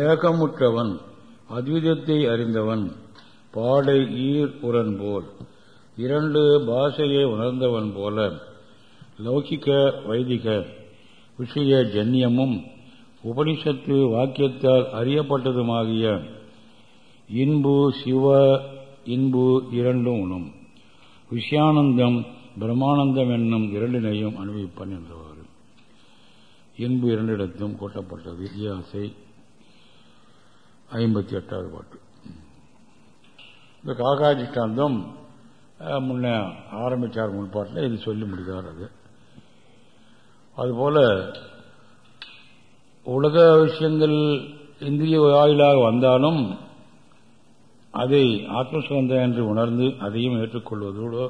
ஏகமுற்றவன் அத்விதத்தை அறிந்தவன் பாடை ஈர் உரன் போல் இரண்டு பாஷையை உணர்ந்தவன் போல லௌகிக வைதிக விஷய ஜன்யமும் உபனிஷத்து வாக்கியத்தால் அறியப்பட்டதுமாகிய இன்பு சிவ இன்பு இரண்டும் உணும் விஷயானந்தம் பிரம்மானந்தம் என்னும் இரண்டினையும் அனுபவிப்பன் என்றவர் இன்பு இரண்டிடத்தும் கூட்டப்பட்டது. இயாசை ஐம்பத்தி எட்டாவது பாட்டு. இந்த காகாதிஷ்டாந்தம் முன்ன ஆரம்பித்தார் முன்பாட்டில் இது சொல்லி முடிகிறார் அது. அதுபோல உலக விஷயங்கள் இந்திரிய வாயிலாக வந்தாலும் அதை ஆத்மசுகந்தம் என்று உணர்ந்து அதையும் ஏற்றுக்கொள்வதோடு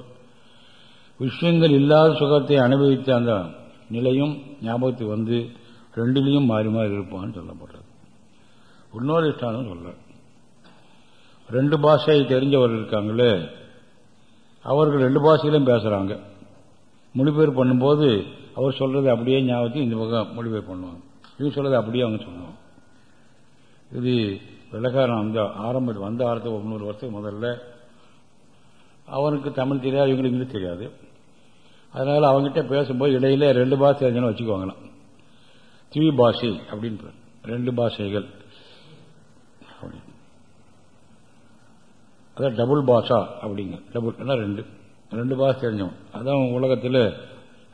விஷயங்கள் இல்லாத சுகத்தை அனுபவித்த அந்த நிலையும் ஞாபகத்துக்கு வந்து ரெண்டிலையும் மாறி மாறி இருப்பான்னு சொல்லப்படுறது இன்னொரு இஷ்டானம் சொல்ற ரெண்டு பாஷை தெரிஞ்சவர்கள் இருக்காங்களே அவர்கள் ரெண்டு பாஷையிலும் பேசுறாங்க. மொழிபெயர் பண்ணும்போது அவர் சொல்றது அப்படியே ஞாபகத்தையும் இந்த பக்கம் மொழிபெயர் பண்ணுவாங்க. இவங்க சொல்றது அப்படியே அவங்க சொல்லுவாங்க. இது விலகாரம் அந்த ஆரம்ப வந்த ஆரத்தை முந்நூறு வருஷத்துக்கு முதல்ல அவனுக்கு தமிழ் தெரியாது இவங்களுக்கு இங்கிலீஷ் தெரியாது. அதனால அவங்ககிட்ட பேசும்போது இடையில ரெண்டு பாஷை தெரிஞ்சுன்னு வச்சுக்குவாங்களாம் திவி பாஷை அப்படின்னு ரெண்டு பாஷைகள். அதான் டபுள் பாஷா அப்படிங்க. டபுள் ரெண்டு. ரெண்டு பாஷை தெரிஞ்சவன். அதான் உலகத்தில்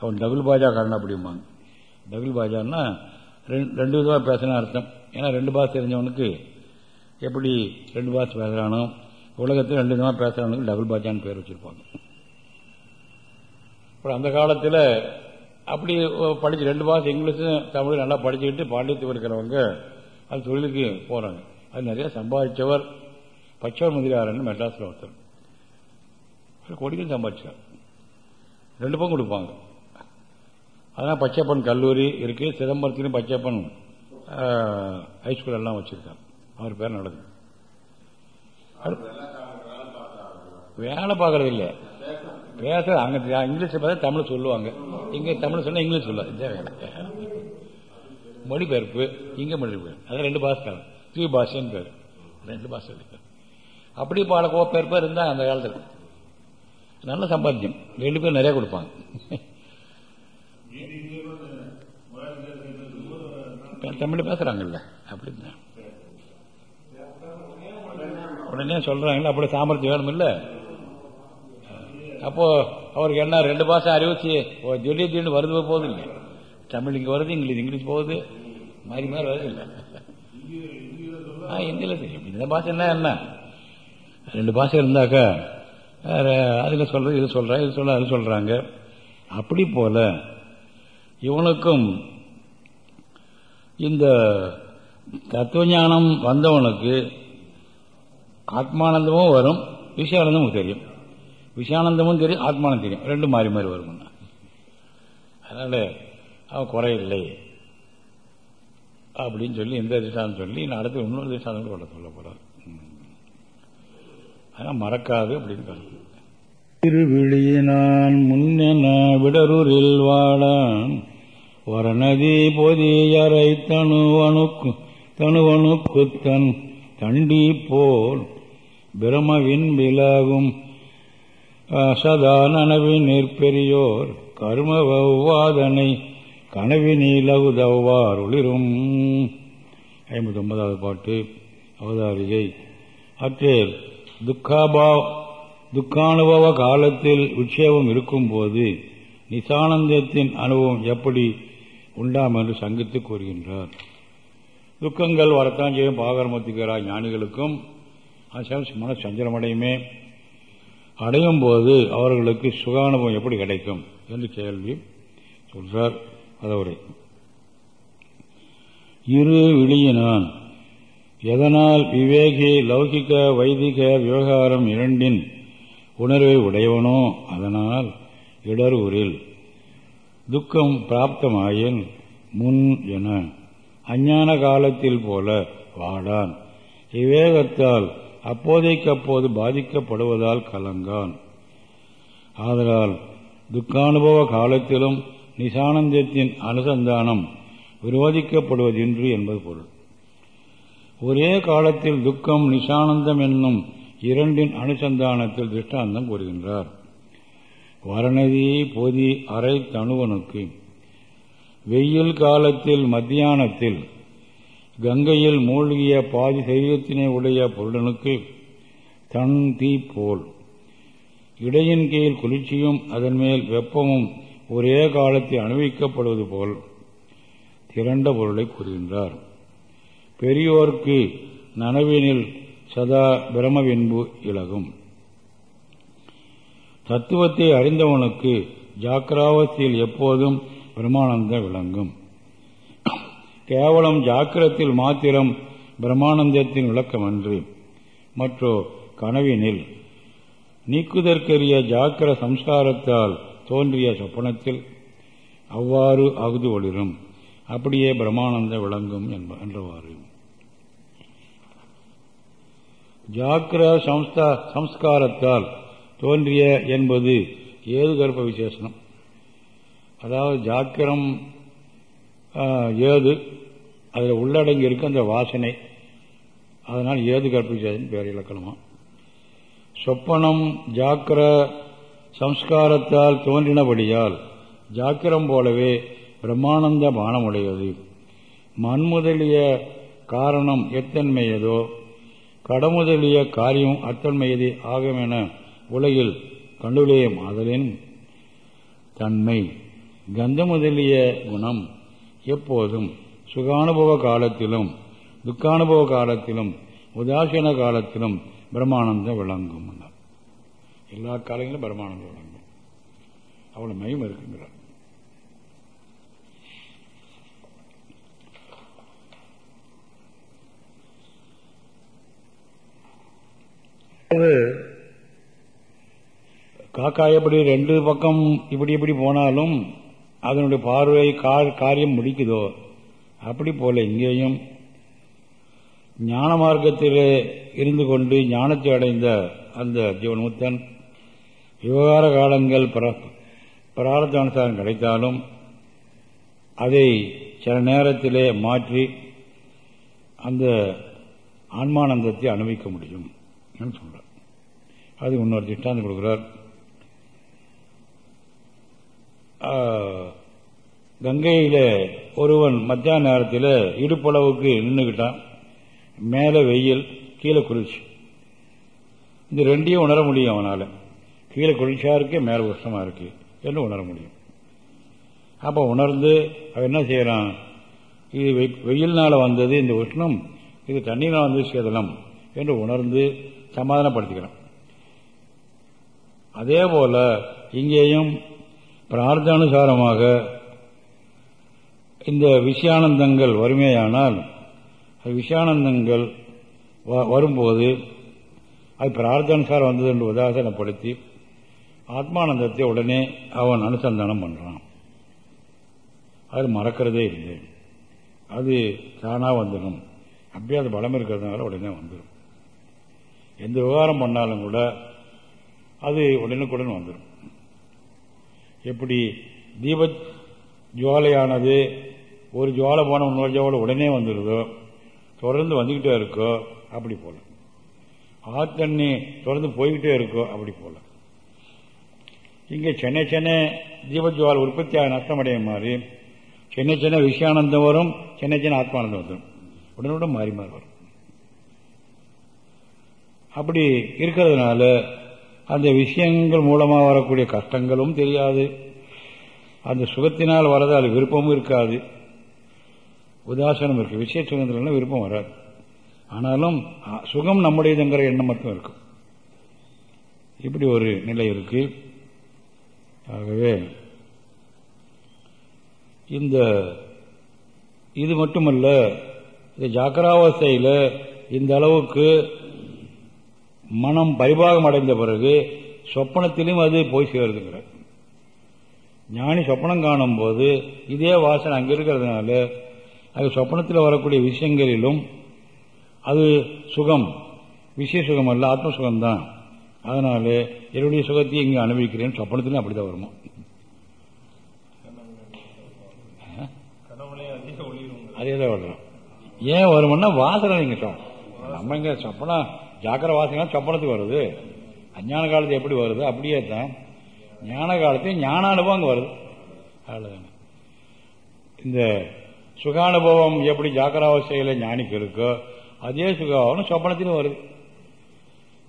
அவன் டபுள் பாஜா காரணம் அப்படிம்பாங்க டபுள் பாஜான்னா ரெண்டு விதமாக பேசினா அர்த்தம். ஏன்னா ரெண்டு பாஷை தெரிஞ்சவனுக்கு எப்படி ரெண்டு பாஷை பேசுகிறானோ உலகத்தில் ரெண்டு விதமாக பேசுகிறவனுக்கு டபுள் பாஜான்னு பேர் வச்சுருப்பாங்க. அப்புறம் அந்த காலத்தில் அப்படி படித்து ரெண்டு பாஷை இங்கிலீஷும் தமிழும் நல்லா படிச்சுக்கிட்டு பாண்டியத்துக்கு இருக்கிறவங்க அது தொழிலுக்கு போகிறாங்க அது நிறையா சம்பாதிச்சவர் பச்சவர் முதலியாரன் மெட்ராஸில் ஒருத்தர். கொடிக்கும் சம்பாதிச்சார். ரெண்டு பங்கு கொடுப்பாங்க. அதான் பச்சைப்பன் கல்லூரி இருக்கு. சிதம்பரத்துலேயும் பச்சைப்பன் ஹைஸ்கூல் எல்லாம் வச்சிருக்காங்க அவர் பேர் நடந்து வேலை பார்க்கறது இல்லை. பேச அங்க இங்கிலீஷில் பார்த்தா தமிழ் சொல்லுவாங்க. இங்க தமிழ் சொன்னா இங்கிலீஷ் சொல்ல. இதான் வேலை. மொழிபெயர்ப்பு இங்க மொழிபெயர்ப்பு. அதான் ரெண்டு பாஷை. தூய் பாஷைன்னு பேர். ரெண்டு பாஷை இருக்கு. அப்படி பாட பேர் இருந்தா அந்த காலத்தில் நல்ல சம்பாத்தியம். ரெண்டு பேரும் நிறைய கொடுப்பாங்க. தமிழ் பேசுறாங்கல்ல அப்படின்னா. உடனே சொல்றாங்கல்ல அப்படி சாமர்த்தியம் வேணும் இல்ல அப்போ அவருக்கு என்ன ரெண்டு மாசம் அறிவிச்சு திடீர் திடீர்னு வருது போகுது இல்லை தமிழ் இங்க வருது இங்கிலீஷ் இங்கிலீஷ் போகுது. மாறி மாறி வருது இல்லை இந்தியில தெரியும் இந்த பாஷை என்ன என்ன? ரெண்டு பாஷை இருந்தாக்கா அதில் சொல்றது இது சொல்ற இது சொல்ற அது சொல்றாங்க. அப்படி போல இவனுக்கும் இந்த தத்துவஞானம் வந்தவனுக்கு ஆத்மானந்தமும் வரும் விஷயானந்தமும் தெரியும். விஷயானந்தமும் தெரியும் ஆத்மானம் தெரியும். ரெண்டும் மாறி மாறி வரும் அதனால அவன் குறையில்லை. அப்படின்னு சொல்லி இந்த திசான்னு சொல்லி நான் அடுத்து இன்னொரு திசாந்தம் சொல்ல சொல்ல ஆனால் மறக்காது அப்படின்னு திருவிழியினான் முன்னென விடரூரில் வாழான். வரநதி பொதியரை தனுவனுக்கு தனுவனுக்கு தன் தண்டி போல் பிரமவின் விலகும். சதா நனவின் நிற்பெரியோர் கர்ம வௌவாதனை கனவினிலகுதவ்வார் ஒளிரும். ஐம்பத்தி ஒன்பதாவது பாட்டு அவதாரிகை அற்றேல் துக்காபாவ் துக்கானுபவ காலத்தில் விட்சேபம் இருக்கும்போது நிசானந்தத்தின் அனுபவம் எப்படி உண்டாம் என்று சங்கித்து கூறுகின்றார். துக்கங்கள் வரத்தான் செய்யும் பாகரமத்துக்கிறாய் ஞானிகளுக்கும் மன சஞ்சலமடையுமே. அடையும் போது அவர்களுக்கு சுகானுபவம் எப்படி கிடைக்கும் என்று கேள்வி சொல்றார். அதவரை. இரு விழியினான் எதனால் விவேகி லௌகிக வைதிக விவகாரம் இரண்டின் உணர்வை உடையவனோ அதனால் இடரூரில் துக்கம் பிராப்தமாயின் முன் என அஞ்ஞான காலத்தில் போல வாடான். விவேகத்தால் அப்போதைக்கப்போது பாதிக்கப்படுவதால் கலங்கான். ஆதலால் துக்கானுபவ காலத்திலும் நிசானந்தத்தின் அனுசந்தானம் விரோதிக்கப்படுவதின்று என்பது பொருள். ஒரே காலத்தில் துக்கம் நிஷானந்தம் என்னும் இரண்டின் அனுசந்தானத்தில் திருஷ்டாந்தம் கூறுகின்றார். வரணதி பொதி அரை தனுவனுக்கு வெயில் காலத்தில் மத்தியானத்தில் கங்கையில் மூழ்கிய பாதி சரீரத்தினை உடைய பொருடனுக்கு தன் தீ போல். இடையின் கீழ் குளிர்ச்சியும் அதன் மேல் வெப்பமும் ஒரே காலத்தில் அனுபவிக்கப்படுவது போல் திரண்ட பொருளை கூறுகின்றார். பெரியோர்க்கு நனவினில் சதா பிரமவின்பு இலகும். தத்துவத்தை அறிந்தவனுக்கு ஜாக்கிராவஸ்தியில் எப்போதும் பிரமானந்த விளங்கும். கேவலம் ஜாக்கிரத்தில் மாத்திரம் பிரமானந்தத்தின் விளக்கமன்று. மற்றோ கனவினில் நீக்குதற்கரிய ஜாக்கிர சம்ஸ்காரத்தால் தோன்றிய சொப்பனத்தில் அவ்வாறு அகுது ஒளிரும் அப்படியே பிரமானந்த விளங்கும் என்றவாறு. ஜாக்கிர சம்ஸ்காரத்தால் தோன்றிய என்பது ஏது கர்ப்ப விசேஷனம்? அதாவது ஜாக்கிரம் ஏது அதில் உள்ளடங்கி இருக்க அந்த வாசனை. அதனால் ஏது கர்ப்ப விசேஷம் பேர் இலக்கணமா? சொப்பனம் ஜாக்கிர சம்ஸ்காரத்தால் தோன்றினபடியால் ஜாக்கிரம் போலவே பிரம்மானந்த பானமுடையது. மண்முதலிய காரணம் எத்தன்மையதோ கடமுதலிய காரியம் அத்தன்மையதே ஆகுமென உலகில் கண்டுலேயும் மாதலின் தன்மை. கந்த முதலிய குணம் எப்போதும் சுகானுபவ காலத்திலும் துக்கானுபவ காலத்திலும் உதாசீன காலத்திலும் பிரம்மானந்தம் விளங்கும் எல்லா காலங்களிலும் பிரம்மானந்தம் விளங்கும். அவ்வளவு மயம் இருக்குங்கிறார். காக்கா எப்படி ரெண்டு பக்கம் இப்படி இப்படி போனாலும் அதனுடைய பார்வை காரியம் முடிக்குதோ? அப்படி போல இங்கேயும் ஞான மார்க்கத்தில் இருந்து கொண்டு ஞானத்தை அடைந்த அந்த ஜீவன்முத்தன் விவகார காலங்கள் பிரார்த்தானுசாரம் கிடைத்தாலும் அதை சில நேரத்திலே மாற்றி அந்த ஆன்மானந்தத்தை அனுபவிக்க முடியும். சொல்ற அது இன்னொரு திஷ்டாந்தம் கொடுக்குறார். கங்கையில் ஒருவன் மத்தியான நேரத்தில் இடுப்பளவுக்கு நின்றுக்கிட்டான் மேலே வெயில் கீழே குளிர்ச்சி. இந்த ரெண்டையும் உணர முடியும் அவனால். கீழே குளிர்ச்சியாக இருக்கு மேலே உஷ்ணமா இருக்கு என்று உணர முடியும். அப்போ உணர்ந்து அவன் என்ன செய்கிறான் இது வெயில்னால் வந்தது இந்த உஷ்ணம் இது தண்ணீரால் வந்தது சேதலம் என்று உணர்ந்து சமாதானப்படுத்திக்கிறான். அதே போல இங்கேயும் பிரார்த்தானுசாரமாக இந்த விஷயானந்தங்கள் வறுமையானால் விஷயானந்தங்கள் வரும்போது அது பிரார்த்தானுசாரம் வந்தது என்று உதாசனப்படுத்தி ஆத்மானந்தத்தை உடனே அவன் அனுசந்தானம் பண்றான். அது மறக்கிறதே இல்லை. அது தானா வந்துடும். அப்படியே அது பலம் இருக்கிறதுனால உடனே வந்துடும். எந்த விவகாரம் பண்ணாலும் கூட அது உடனுக்குடன் வந்துடும். எப்படி? தீப ஜுவாலையானது ஒரு ஜுவாலை போன இன்னொரு ஜுவாலை உடனே வந்துடுதோ தொடர்ந்து வந்துக்கிட்டே இருக்கோ அப்படி போல. ஆத்தண்ணி தொடர்ந்து போய்கிட்டே இருக்கோ அப்படி போல. இங்கே சென்னை சென்னை தீபஜுவால் உற்பத்தியாக நஷ்டமடைய மாதிரி சென்னை சென்னை விஷயானந்தம் வரும் சென்னை சின்ன ஆத்மானந்தம் வந்துடும் உடனுடன் மாறி மாறி வரும். அப்படி இருக்கிறதுனால அந்த விஷயங்கள் மூலமாக வரக்கூடிய கஷ்டங்களும் தெரியாது. அந்த சுகத்தினால் வரதால் விருப்பமும் இருக்காது. உதாசனம் இருக்கு. விஷய சுகந்திரம் விருப்பம் வராது. ஆனாலும் சுகம் நம்முடையதுங்கிற எண்ணம் மட்டும் இருக்கும் இப்படி ஒரு நிலை இருக்கு. ஆகவே இந்த இது மட்டுமல்ல இந்த ஜாக்கிராவஸ்தையில் இந்த அளவுக்கு மனம் பரிபாகம் அடைந்த பிறகு சொப்பனத்திலும் அது போய் சேருதுங்கிற. ஞானி சொப்பனம் காணும் போது இதே வாசனை அங்க இருக்கிறதுனால அது சொப்பனத்தில் வரக்கூடிய விஷயங்களிலும் அது சுகம் விஷய சுகம் அல்ல ஆத்ம சுகம்தான் அதனால என்னுடைய சுகத்தையும் இங்கே அனுபவிக்கிறேன். சொப்பனத்திலும் அப்படிதான் வருமா? அதே தான் வர்றோம் ஏன் வரும்னா வாசனை நீங்க சொல் நம்ம இங்க சொப்பனம் ஜாக்கிர வாசனை சொப்பனத்துக்கு வருது. அஞ்ஞான காலத்து எப்படி வருது? அப்படியே தான். ஞான காலத்தையும் ஞானானுபவம் அங்கே வருது. அவ்வளோதானே இந்த சுகானுபவம் எப்படி ஜாக்கிராவஸ்தையில் ஞானிக்கு இருக்கோ அதே சுகாவனம் சொப்பனத்திலும் வருது.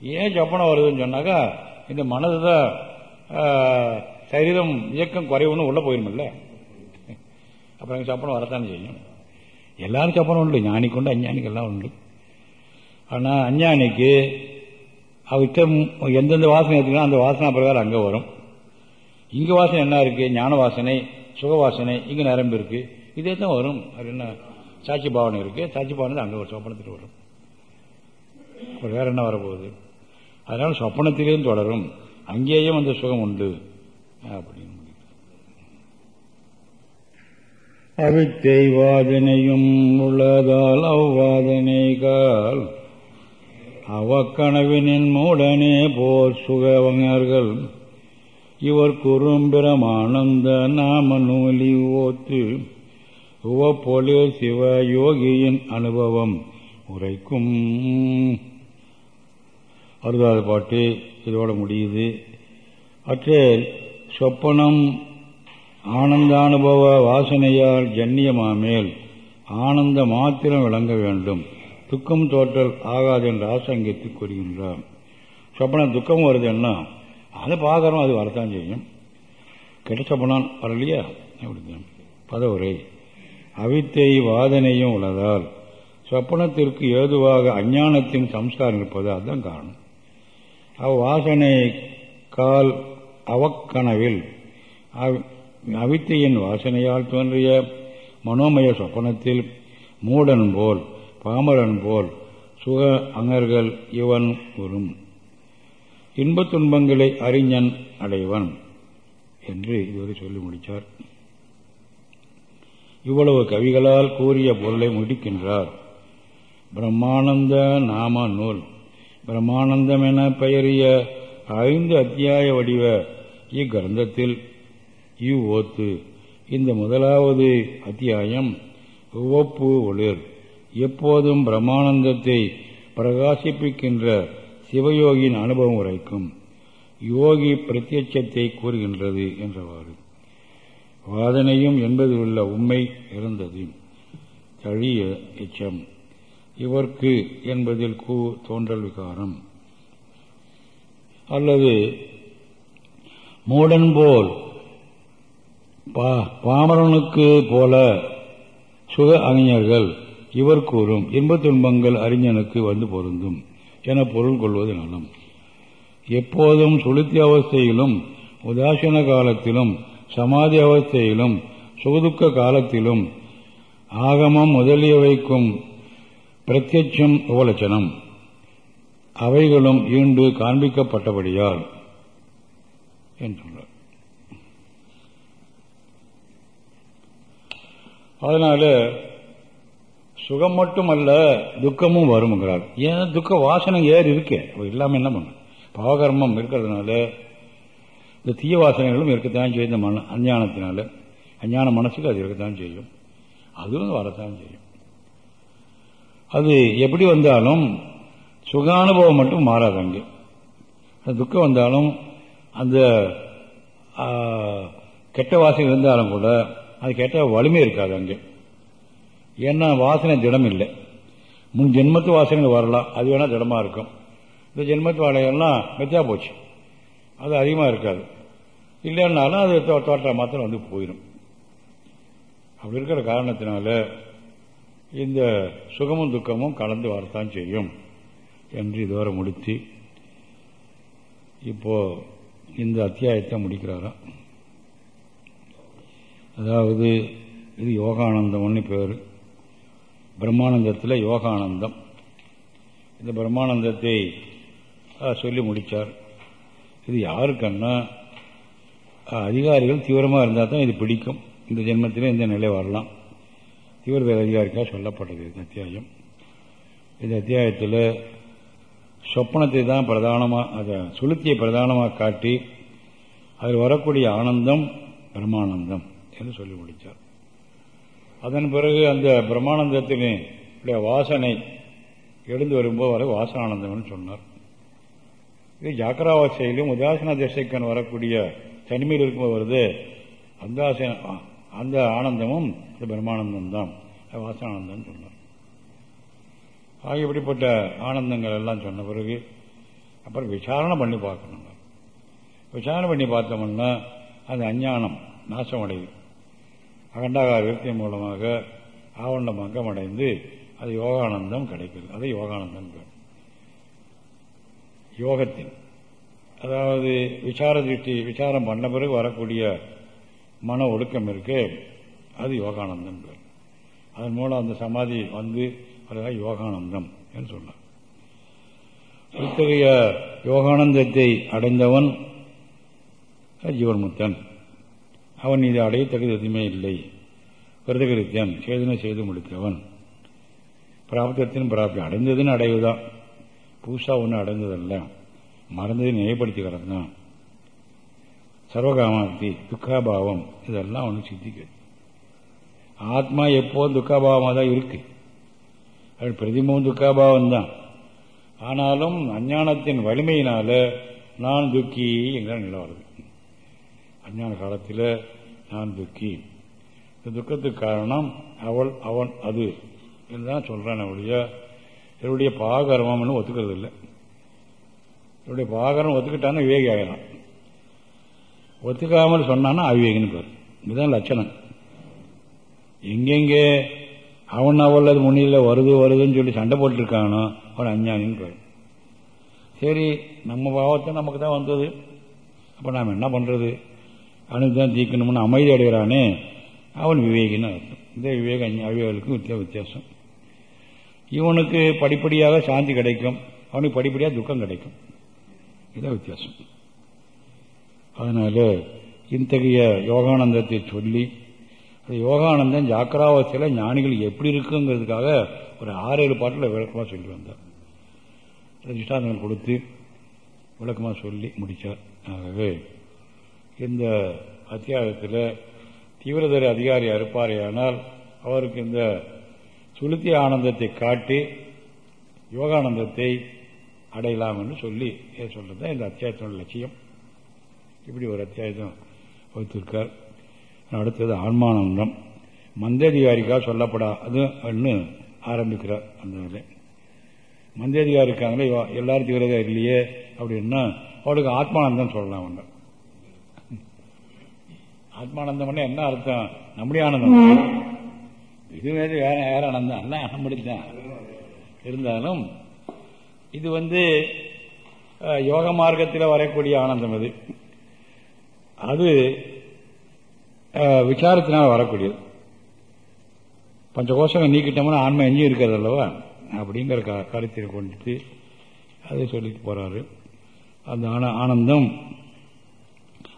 ஏன் சொப்பனம் வருதுன்னு சொன்னாக்கா இந்த மனது தான் சரீரம் இயக்கம் குறைவுன்னு உள்ளே போயிருமில்ல. அப்புறம் எங்கள் சொப்பனம் வரத்தானே செய்யும். எல்லாரும் சொப்பனம் உண்டு. ஞானிக்கு உண்டு அஞ்ஞானிக்கு எல்லாம் உண்டு. ஆனால் அஞ்ஞானிக்கு அவர்கிட்ட எந்தெந்த வாசனை எடுத்துக்கலாம் அந்த வாசனை பிரகாரம் அங்கே வரும். இங்கே வாசனை என்ன இருக்குது ஞான வாசனை சுக வாசனை இங்கே நரம்பு இருக்கு. இதே தான் வரும். அது என்ன? சாட்சி பாவனை இருக்குது சாட்சி பாவனை அங்கே ஒரு சொப்பனத்தில் வரும். அப்புறம் வேறு என்ன வரப்போகுது? அதனால் சொப்பனத்திலேயும் தொடரும். அங்கேயும் அந்த சுகம் உண்டு. அப்படின்னு அவித்தை வாதனையும் உள்ளதால் அவ்வாதனை கால் அவக்கனவினின் மூடனே போர் சுகவங்கர்கள் இவர் குறும்பிரமானந்த நாம நூலி ஓத்து உவப்பொழு சிவ யோகியின் அனுபவம் உரைக்கும். அறுபதாவது பாட்டு இதோட முடியுது. அற்றே சொப்பனம் ஆனந்தானுபவ வாசனையால் ஜன்னியமாமேல் ஆனந்த மாத்திரம் விளங்க வேண்டும். துக்கம் தோற்றல் ஆகாது என்று ஆசங்கித்து கூறுகின்றார். சொப்பனம் துக்கம் வருதுன்னா அதை பார்க்கறோம் அது வரத்தான் செய்யும். கெட்ட சொப்பனம் வரலையா? அப்படிதான் பதவுரை. அவித்தை வாதனையும் உள்ளதால் சொப்பனத்திற்கு ஏதுவாக அஞ்ஞானத்தின் சம்ஸ்காரம் இருப்பது அதுதான் காரணம். அவ்வாசனை கால் அவக்கனவில். அவித்தையின் வாசனையால் தோன்றிய மனோமய சொப்பனத்தில் மூடன் போல். பாமரன் போல் சுக அங்கர்கள் இவன் வரும் இன்பத் துன்பங்களை அறிஞன் அடைவன் என்று இதுவரை சொல்லி முடித்தார் இவ்வளவு கவிகளால் கூறிய பொருளை முடிக்கின்றார். பிரம்மானந்த நாம நூல். பிரம்மானந்தம் என பெயரிய ஐந்து அத்தியாய வடிவ இக்கிரந்தத்தில் இவ்வோத்து. இந்த முதலாவது அத்தியாயம் ஒப்பு ஒளிர். எப்போதும் பிரம்மானந்தத்தை பிரகாசிப்பிக்கின்ற சிவயோகியின் அனுபவம் உரைக்கும் யோகி பிரத்யட்சத்தை கூறுகின்றது என்றவாறு. வாதனையும் என்பதில் உள்ள உண்மை இருந்தது. தழிய எச்சம் இவர்க்கு என்பதில் கூ தோன்றல் விகாரம். அல்லது மூடன் போல் பாமரனுக்கு போல சுக அறிஞர்கள் இவர் கூறும் இன்பத் துன்பங்கள் அறிஞனுக்கு வந்து பொருந்தும் என பொருள் கொள்வது நலம். எப்போதும் சுளுத்தி அவஸ்தையிலும் உதாசீன காலத்திலும் சமாதி அவஸ்தையிலும் சுகதுக்க காலத்திலும் ஆகமம் முதலியவைக்கும் பிரத்யட்சம் உபலட்சணம். அவைகளும் ஈண்டு காண்பிக்கப்பட்டபடியால் என்றார் அதனால சுகம் மட்டுமல்ல துக்கமும் வருங்கிறார் ஏன் துக்க வாசனை ஏறி இருக்கே. இல்லாம என்ன பண்ண? பாவகர்மம் இருக்கிறதுனால இந்த தீய வாசனைகளும் இருக்கத்தான் செய்யும். இந்த மன அஞ்ஞானத்தினால அஞ்ஞான மனசுக்கு அது இருக்கத்தான் செய்யும். அதுவும் வரத்தான் செய்யும். அது எப்படி வந்தாலும் சுகானுபவம் மட்டும் மாறாது அங்கே. துக்கம் வந்தாலும் அந்த கெட்ட வாசனை இருந்தாலும் கூட அது கெட்ட வலிமை இருக்காது அங்கே. ஏன்னா வாசனை திடம் இல்லை முன் ஜென்மத்து வாசனைகள் வரலாம். அது வேணால் திடமாக இருக்கும். இந்த ஜென்மத்து வாழையெல்லாம் மெச்சா போச்சு. அது அதிகமாக இருக்காது. இல்லைன்னாலும் அது தோற்ற மாத்திரம் வந்து போயிடும் அப்படி இருக்கிற காரணத்தினால இந்த சுகமும் துக்கமும் கலந்து வரத்தான் செய்யும் என்று இதுவரை முடித்து இப்போ இந்த அத்தியாயத்தை முடிக்கிறாராம் அதாவது இது யோகானந்தம்னு பேர். பிரம்மானந்தத்தில் யோகானந்தம். இந்த பிரம்மானந்தத்தை சொல்லி முடித்தார் இது யாருக்கன்னா அதிகாரிகள் தீவிரமாக இருந்தால் தான் இது பிடிக்கும். இந்த ஜென்மத்தில் இந்த நிலை வரலாம். தீவிரத அதிகாரிக்காக சொல்லப்பட்டது இந்த அத்தியாயம். இந்த அத்தியாயத்தில் சொப்பனத்தை தான் பிரதானமாக அதை சுளுத்தியை பிரதானமாக காட்டி அதில் வரக்கூடிய ஆனந்தம் பிரம்மானந்தம் என்று சொல்லி முடித்தார் அதன் பிறகு அந்த பிரம்மானந்தத்தின் வாசனை எழுந்து வரும்போது வர வாசனானந்தம்னு சொன்னார். இது ஜாக்கிராவாசையிலும் உதாசன திசைக்கன் வரக்கூடிய தனிமையில் இருக்கும்போது வருது. அந்த அந்த ஆனந்தமும் இந்த பிரம்மானந்தம் தான் வாசனானந்தம் சொன்னார். ஆக இப்படிப்பட்ட ஆனந்தங்கள் எல்லாம் சொன்ன பிறகு அப்புறம் விசாரணை பண்ணி பார்க்கணும் விசாரணை பண்ணி பார்த்தோம்னா அது அஞ்ஞானம் நாசம் அடையும் அகண்டாகார விருத்தி மூலமாக ஆவண்டம் அங்கமடைந்து அது யோகானந்தம் கிடைக்கிறது. அது யோகானந்தம் பேர். யோகத்தின். அதாவது விசார திருஷ்டி விசாரம் பண்ண பிறகு வரக்கூடிய மன ஒடுக்கம் இருக்கு அது யோகானந்தம் பேர். அதன் மூலம் அந்த சமாதி வந்து அதுதான் யோகானந்தம் என்று சொன்னார். இத்தகைய யோகானந்தத்தை அடைந்தவன் ஜீவன்முத்தன் அவன் இது அடையத்தக்கது எதுவுமே இல்லை. விரதகிருத்தியன் சேதனை செய்து முடித்தவன். பிராப்தத்தின் பிராப்தி அடைந்ததுன்னு அடைவுதான். புதுசா ஒன்று அடைந்ததல்ல. மறந்ததை நினைப்படுத்தி தான் சர்வகாமாப்தி துக்காபாவம் இதெல்லாம் அவனுக்கு சித்திக்குது ஆத்மா எப்போதும் துக்காபாவமாக தான் இருக்கு. அது பிரதிமும் துக்காபாவம் தான் ஆனாலும் அஞ்ஞானத்தின் வலிமையினால நான் துக்கி என்கிற நிலவரது அஞ்ஞான காலத்தில் நான் துக்கி. இந்த துக்கத்துக்கு காரணம் அவள் அவன் அது. என்றுதான் சொல்றான் அவளுடைய என்னுடைய பாகரமம்னு ஒத்துக்கிறது இல்லை என்னுடைய பாகரம் ஒத்துக்கிட்டான்னா விவேகி ஆகலாம் ஒத்துக்காமல் சொன்னான்னா அவிவேகின்னு பேர். இதுதான் லட்சணம். எங்கெங்கே அவன் அவள் அது முன்னில வருது வருதுன்னு சொல்லி சண்டை போட்டுருக்கானோ அவன் அஞ்ஞானின்னு பேர். சரி நம்ம பாவத்தை நமக்கு தான் வந்தது. அப்போ நாம் என்ன பண்ணுறது அனுதான் தீக்கணும்னு அமைதி அடைகிறானே அவன் விவேகின்னு அர்த்தம். இந்த விவேக அவிவேகளுக்கும் வித்தியாசம். இவனுக்கு படிப்படியாக சாந்தி கிடைக்கும். அவனுக்கு படிப்படியாக துக்கம் கிடைக்கும். இதான் வித்தியாசம். அதனால இத்தகைய யோகானந்தத்தை சொல்லி யோகானந்தம் ஜாக்கிராவஸ்தையில் ஞானிகள் எப்படி இருக்குங்கிறதுக்காக ஒரு ஆறு ஏழு பாட்டில் விளக்கமாக சொல்லி வந்தார் திஷ்டாந்தங்கள் கொடுத்து விளக்கமாக சொல்லி முடித்தார் ஆகவே இந்த அத்தியாயத்தில் தீவிரதர அதிகாரி அறுப்பாரையானால் அவருக்கு இந்த சுளுத்தி ஆனந்தத்தை காட்டி யோகானந்தத்தை அடையலாம் என்று சொல்லி சொல்றது இந்த அத்தியாயத்தோட லட்சியம். இப்படி ஒரு அத்தியாயத்தம் வகுத்திருக்கார் அடுத்தது ஆன்மானந்தம். மந்ததிகாரிக்காக சொல்லப்படாதுன்னு ஆரம்பிக்கிறார் அந்த வேலை மந்ததிகாரி எல்லாரும் தீவிரதா இல்லையே அப்படின்னா அவளுக்கு ஆத்மானந்தம் சொல்லலாம். ஒன்று ஆத்மானந்தம் என்ன அர்த்தம்? நம்முடைய ஆனந்தம். இது வேறு வேற வேற ஆனந்தம். எல்லாம் நம்மடித்தான் இருந்தாலும் இது வந்து யோக மார்க்கத்தில் வரக்கூடிய ஆனந்தம் அது. அது விசாரத்தினால் வரக்கூடியது. பஞ்சகோஷங்கள் நீக்கிட்டோம்னா ஆன்மை எஞ்சி இருக்கிறது அல்லவா? அப்படிங்கிற கருத்தில் கொண்டுட்டு அதை சொல்லிட்டு போறாரு. அந்த ஆனந்தம்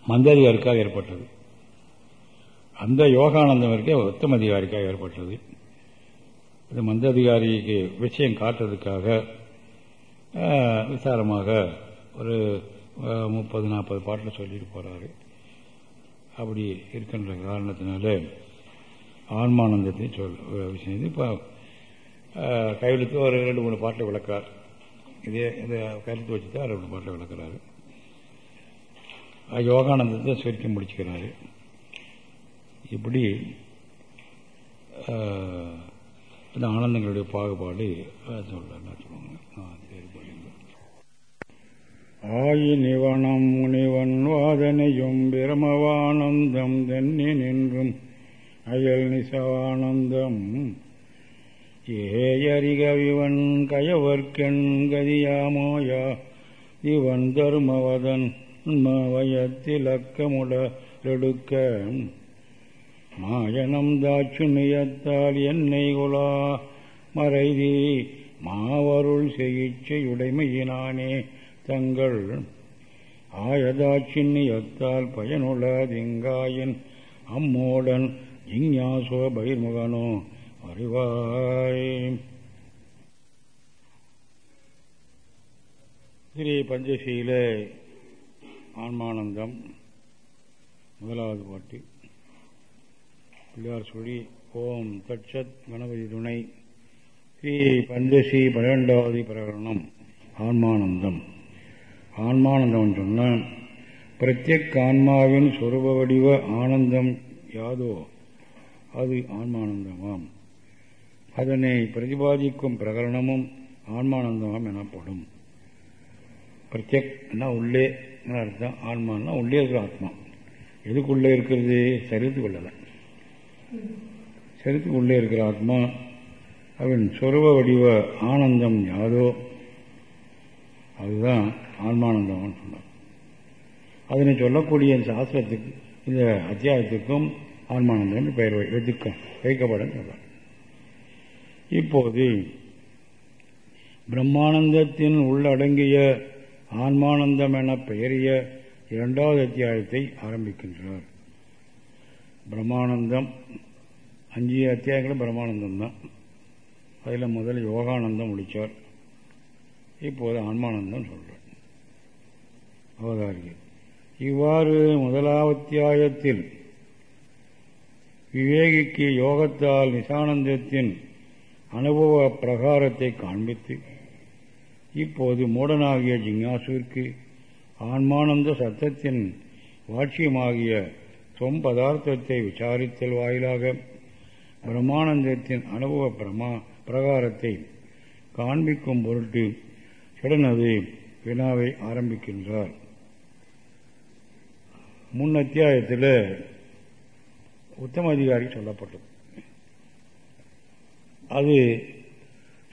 மந்ததிகாரிக்காக ஏற்பட்டது. அந்த யோகானந்தம் இருக்கே உத்தமதிகாரிக்காக ஏற்பட்டது. இது மந்த அதிகாரிக்கு விஷயம் காட்டுறதுக்காக விசாரமாக ஒரு முப்பது நாற்பது பாட்டில் சொல்லிட்டு போகிறாரு அப்படி இருக்கின்ற காரணத்தினால ஆன்மானந்தத்தை சொல் விஷயம் இப்போ கையெழுத்து ஒரு ரெண்டு மூணு பாட்டில் விளக்கார் இதே இந்த கையெழுத்து வச்சு தான் ரெண்டு பாட்டில் விளக்குறாரு. யோகானந்தத்தை சுருக்கி முடிச்சுக்கிறாரு. இப்படி இந்த ஆனந்தங்களுடைய பாகுபாடு சொல்ல சொல்லுவாங்க ஆயினிவனம் முனிவன் வாதனையும் பிரமவானந்தம் தன்னி நின்றும் அயல் நிசவானந்தம் ஏயறிகவிவன் கயவர்க்கெண் கதியாமோயா இவன் தருமவதன் மவயத்திலக்கமுட எடுக்க மாயனம் தாட்சுமியத்தால் என்னை குலா. மறைதி மாவருள் செய்யுடைமையினானே தங்கள் ஆயதாட்சிண்ணியத்தால் பயனுள்ளதிங்காயின் அம்மோடன் ஜிஞ்ஞாசோ பகிர்முகனோ. அறிவாய் ஸ்ரீ பஞ்சசீல ஆன்மானந்தம் முதலாவது பாட்டு. பிள்ளையார் சொல்லி ஓம் தட்சத் கணபதி துணை. ஸ்ரீ பஞ்சசி பன்னிரெண்டாவது பிரகரணம் ஆன்மானந்தம். ஆன்மானந்தம் சொன்ன பிரத்யக் ஆன்மாவின் சொருப வடிவ ஆனந்தம் யாதோ? அது ஆன்மானந்தமாம். அதனை பிரதிபாதிக்கும் பிரகரணமும் ஆன்மானந்தமாம் எனப்படும். பிரத்யக்னா உள்ளே அர்த்தம் ஆன்மான்னா உள்ளே இருக்கிற ஆத்மா. எதுக்குள்ளே இருக்கிறது? சரீரத்துக்குள்ளதான் சரீரத்துக்குள்ளே இருக்கிற ஆத்மா அவன் சொருவ வடிவ ஆனந்தம் யாதோ அதுதான் ஆன்மானந்தம்னு சொன்னார். அதனை சொல்லக்கூடிய இந்த சாஸ்திரத்துக்கு இந்த அத்தியாயத்துக்கும் ஆன்மானந்தம் பெயர் வைக்க வைக்கப்படும் சொல்றார் இப்போது பிரம்மானந்தத்தின் உள்ளடங்கிய ஆன்மானந்தம் என பெயரிய இரண்டாவது அத்தியாயத்தை ஆரம்பிக்கின்றார். பிரம்மானந்தம். அஞ்சு அத்தியாயங்களும் பிரம்மானந்தம் தான். அதில் முதல் யோகானந்தம் முடித்தார் இப்போது ஆன்மானந்தம் சொல்கிறார் அவதாரிகள். இவ்வாறு முதலாவத்தியாயத்தில் விவேகிக்கு யோகத்தால் நிசானந்தத்தின் அனுபவ பிரகாரத்தை காண்பித்து இப்போது மூடனாகிய ஜிஞ்ஞாசுவிற்கு ஆன்மானந்த சத்தத்தின் வாட்சியமாகிய சொம்பதார்த்தத்தை விசாரித்தல் வாயிலாக பிரம்மானந்தத்தின் அனுபவ பிரமா பிரகாரத்தை காண்பிக்கும் பொருட்டு சிடனது வினாவை ஆரம்பிக்கின்றார். முன் அத்தியாயத்தில் உத்தம அதிகாரி சொல்லப்பட்டது. அது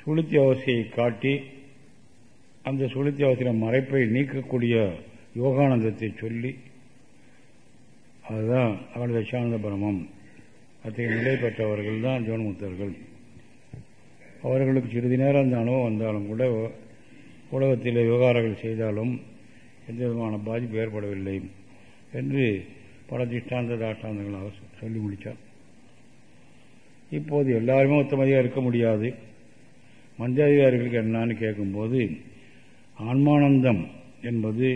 சுளுத்தி அவசியை காட்டி அந்த சுளுத்தி அவசிய மறைப்பை நீக்கக்கூடிய யோகானந்தத்தை சொல்லி அதுதான் அவனது சானந்த பிரமம். அத்தகைய நிலை பெற்றவர்கள் தான் ஜோன்முத்தர்கள் அவர்களுக்கு சிறிது நேரம் அந்த அனுபவம் வந்தாலும் கூட உலகத்தில் விவகாரங்கள் செய்தாலும் எந்த விதமான பாதிப்பு ஏற்படவில்லை என்று பல திஷ்டாந்த தாஷ்டாந்தங்களாக சொல்லி முடித்தார். இப்போது எல்லாருமே உத்தமதியாக இருக்க முடியாது. மந்திராதிகாரிகளுக்கு என்னான்னு கேட்கும்போது ஆன்மானந்தம் என்பது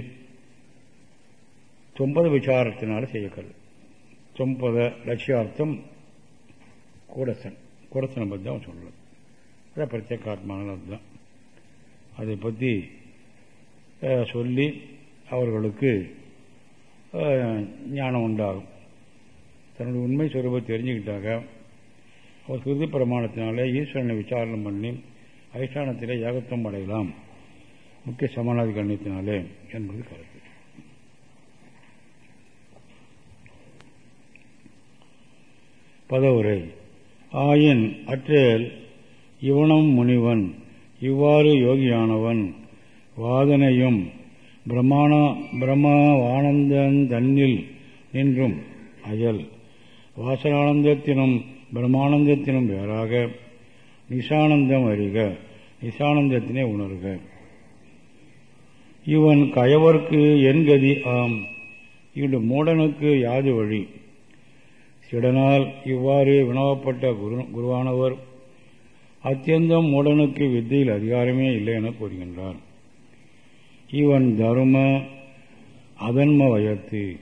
தொம்பது விசாரத்தினால் செய்யக்கல். தொம்பத லட்சியார்த்தம் கூடசன். கூடசனை பற்றி தான் சொல்லலாம் அதான் பிரத்யேகாத்மான அதுதான். அதை பற்றி சொல்லி அவர்களுக்கு ஞானம் உண்டாகும். தன்னுடைய உண்மை சுரூபத்தை தெரிஞ்சுக்கிட்டாங்க அவர் சுருதி பிரமாணத்தினாலே ஈஸ்வரனை விசாரணை பண்ணி அதிஷ்டானத்திலே ஏகத்துவம் அடையலாம். முக்கிய சமானாதி கண்ணியத்தினாலே என்பது கருத்து. பதவுரை ஆயின் அற்றேல் இவனும் முனிவன் இவ்வாறு யோகியானவன். வாதனையும் பிரமாண பிரம்மாவானந்தன் தன்னில் நின்றும் அயல். வாசலானந்தத்தினும் பிரம்மானந்தத்தினும் வேறாக நிசானந்தம் அறிக நிசானந்தத்தினை உணர்க. இவன் கயவர்க்கு என் கதி ஆம் இன்று மூடனுக்கு யாது வழி? சிடனால் இவ்வாறு வினவப்பட்ட குரு குருவானவர் அத்தியந்தம் மூடனுக்கு வித்தையில் அதிகாரமே இல்லை என கூறுகின்றார். இவன் தரும அதன்ம வயத்து.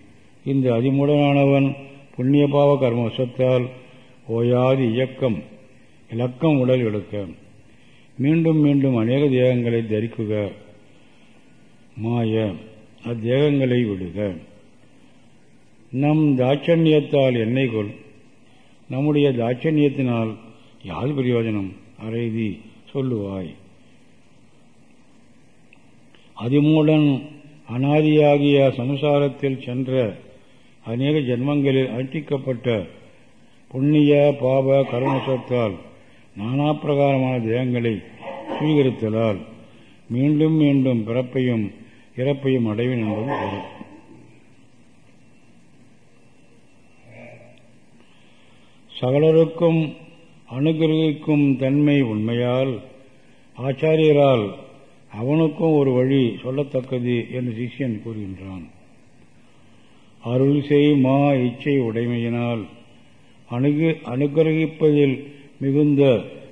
இந்த அதிமுடனானவன் புண்ணிய பாவ கர்மவசத்தால் ஓயாது இயக்கம் இலக்கம் உடல் எடுக்க. மீண்டும் மீண்டும் அநேக தேகங்களை தரிக்குக. மாய அத்தேகங்களை விடுக. நம் தாட்சண்யத்தால் என்னை கொள் நம்முடைய தாட்சண்யத்தினால் யாது பிரயோஜனம்? அறைதி சொல்லுவாய். அதிமூடன் அனாதியாகிய சம்சாரத்தில் சென்ற அநேக ஜென்மங்களில் அழிக்கப்பட்ட புண்ணிய பாப கருமசத்தால் நானா பிரகாரமான தேகங்களை சுவீகரித்தலால் மீண்டும் மீண்டும் பிறப்பையும் இறப்பையும் அடைவேன் என்பது பொருள். சகலருக்கும் அனுகிரகிக்கும் தன்மை உண்மையால் ஆச்சாரியரால் அவனுக்கும் ஒரு வழி சொல்லத்தக்கது என்று சிஷ்யன் கூறுகின்றான். அருள் செய் மா இச்சை உடைமையினால் அணுகு அனுகிரகிப்பதில் மிகுந்த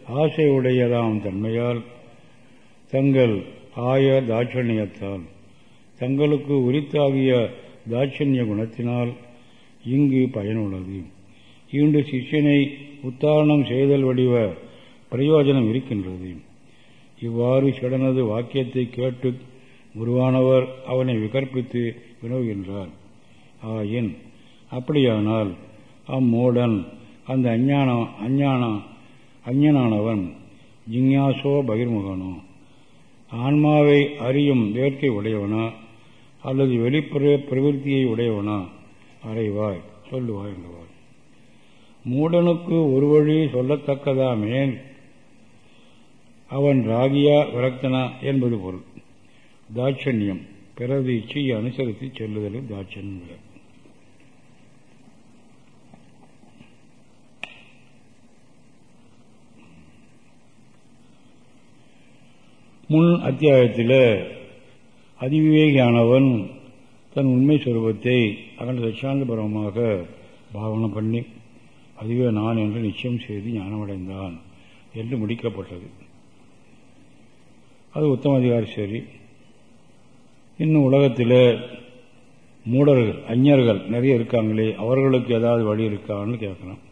ஆசை உடையதாம் தன்மையால் தங்கள் ஆய தாட்சண்யத்தால் தங்களுக்கு உரித்தாகிய தாட்சண்ய குணத்தினால் இங்கு பயனுள்ளது. ஈண்டு சிஷ்யனை உத்தாரணம் செய்தல் வடிவ பிரயோஜனம் இருக்கின்றது. இவ்வாறு சிடனது வாக்கியத்தை கேட்டு குருவானவர் அவனை விகற்பித்து வினவுகின்றார். ஆயின் அப்படியானால் அம்மூடன் அந்த அஞ்ஞான அஞ்ஞான அஞ்ஞனானவன் ஜிஞ்ஞாசோ பகிர்முகனோ? ஆன்மாவை அறியும் வேட்கை உடையவனா? அல்லது வெளிப்புற பிரவிற்த்தியை உடையவனா? அறைவாய் சொல்லுவாய் என்றவர் மூடனுக்கு ஒரு வழி சொல்லத்தக்கதாமேன். அவன் ராகியா விரக்தனா என்பது பொருள். தாட்சண்யம். பிறகு இச்சையை அனுசரித்து செல்லுதலும் தாட்சண்யம் முன் அத்தியாயத்தில் அதிவிவேகியானவன் தன் உண்மை சுரூபத்தை அகண்ட சச்சாந்த பரவமாக பாவனை பண்ணி அதுவே நான் என்று நிச்சயம் செய்து ஞானமடைந்தான் என்று முடிக்கப்பட்டது. அது உத்தம அதிகாரி சரி. இன்னும் உலகத்தில் மூடர்கள் அஞ்ஞர்கள் நிறைய இருக்காங்களே அவர்களுக்கு ஏதாவது வழி இருக்கான்னு கேட்கலாம்.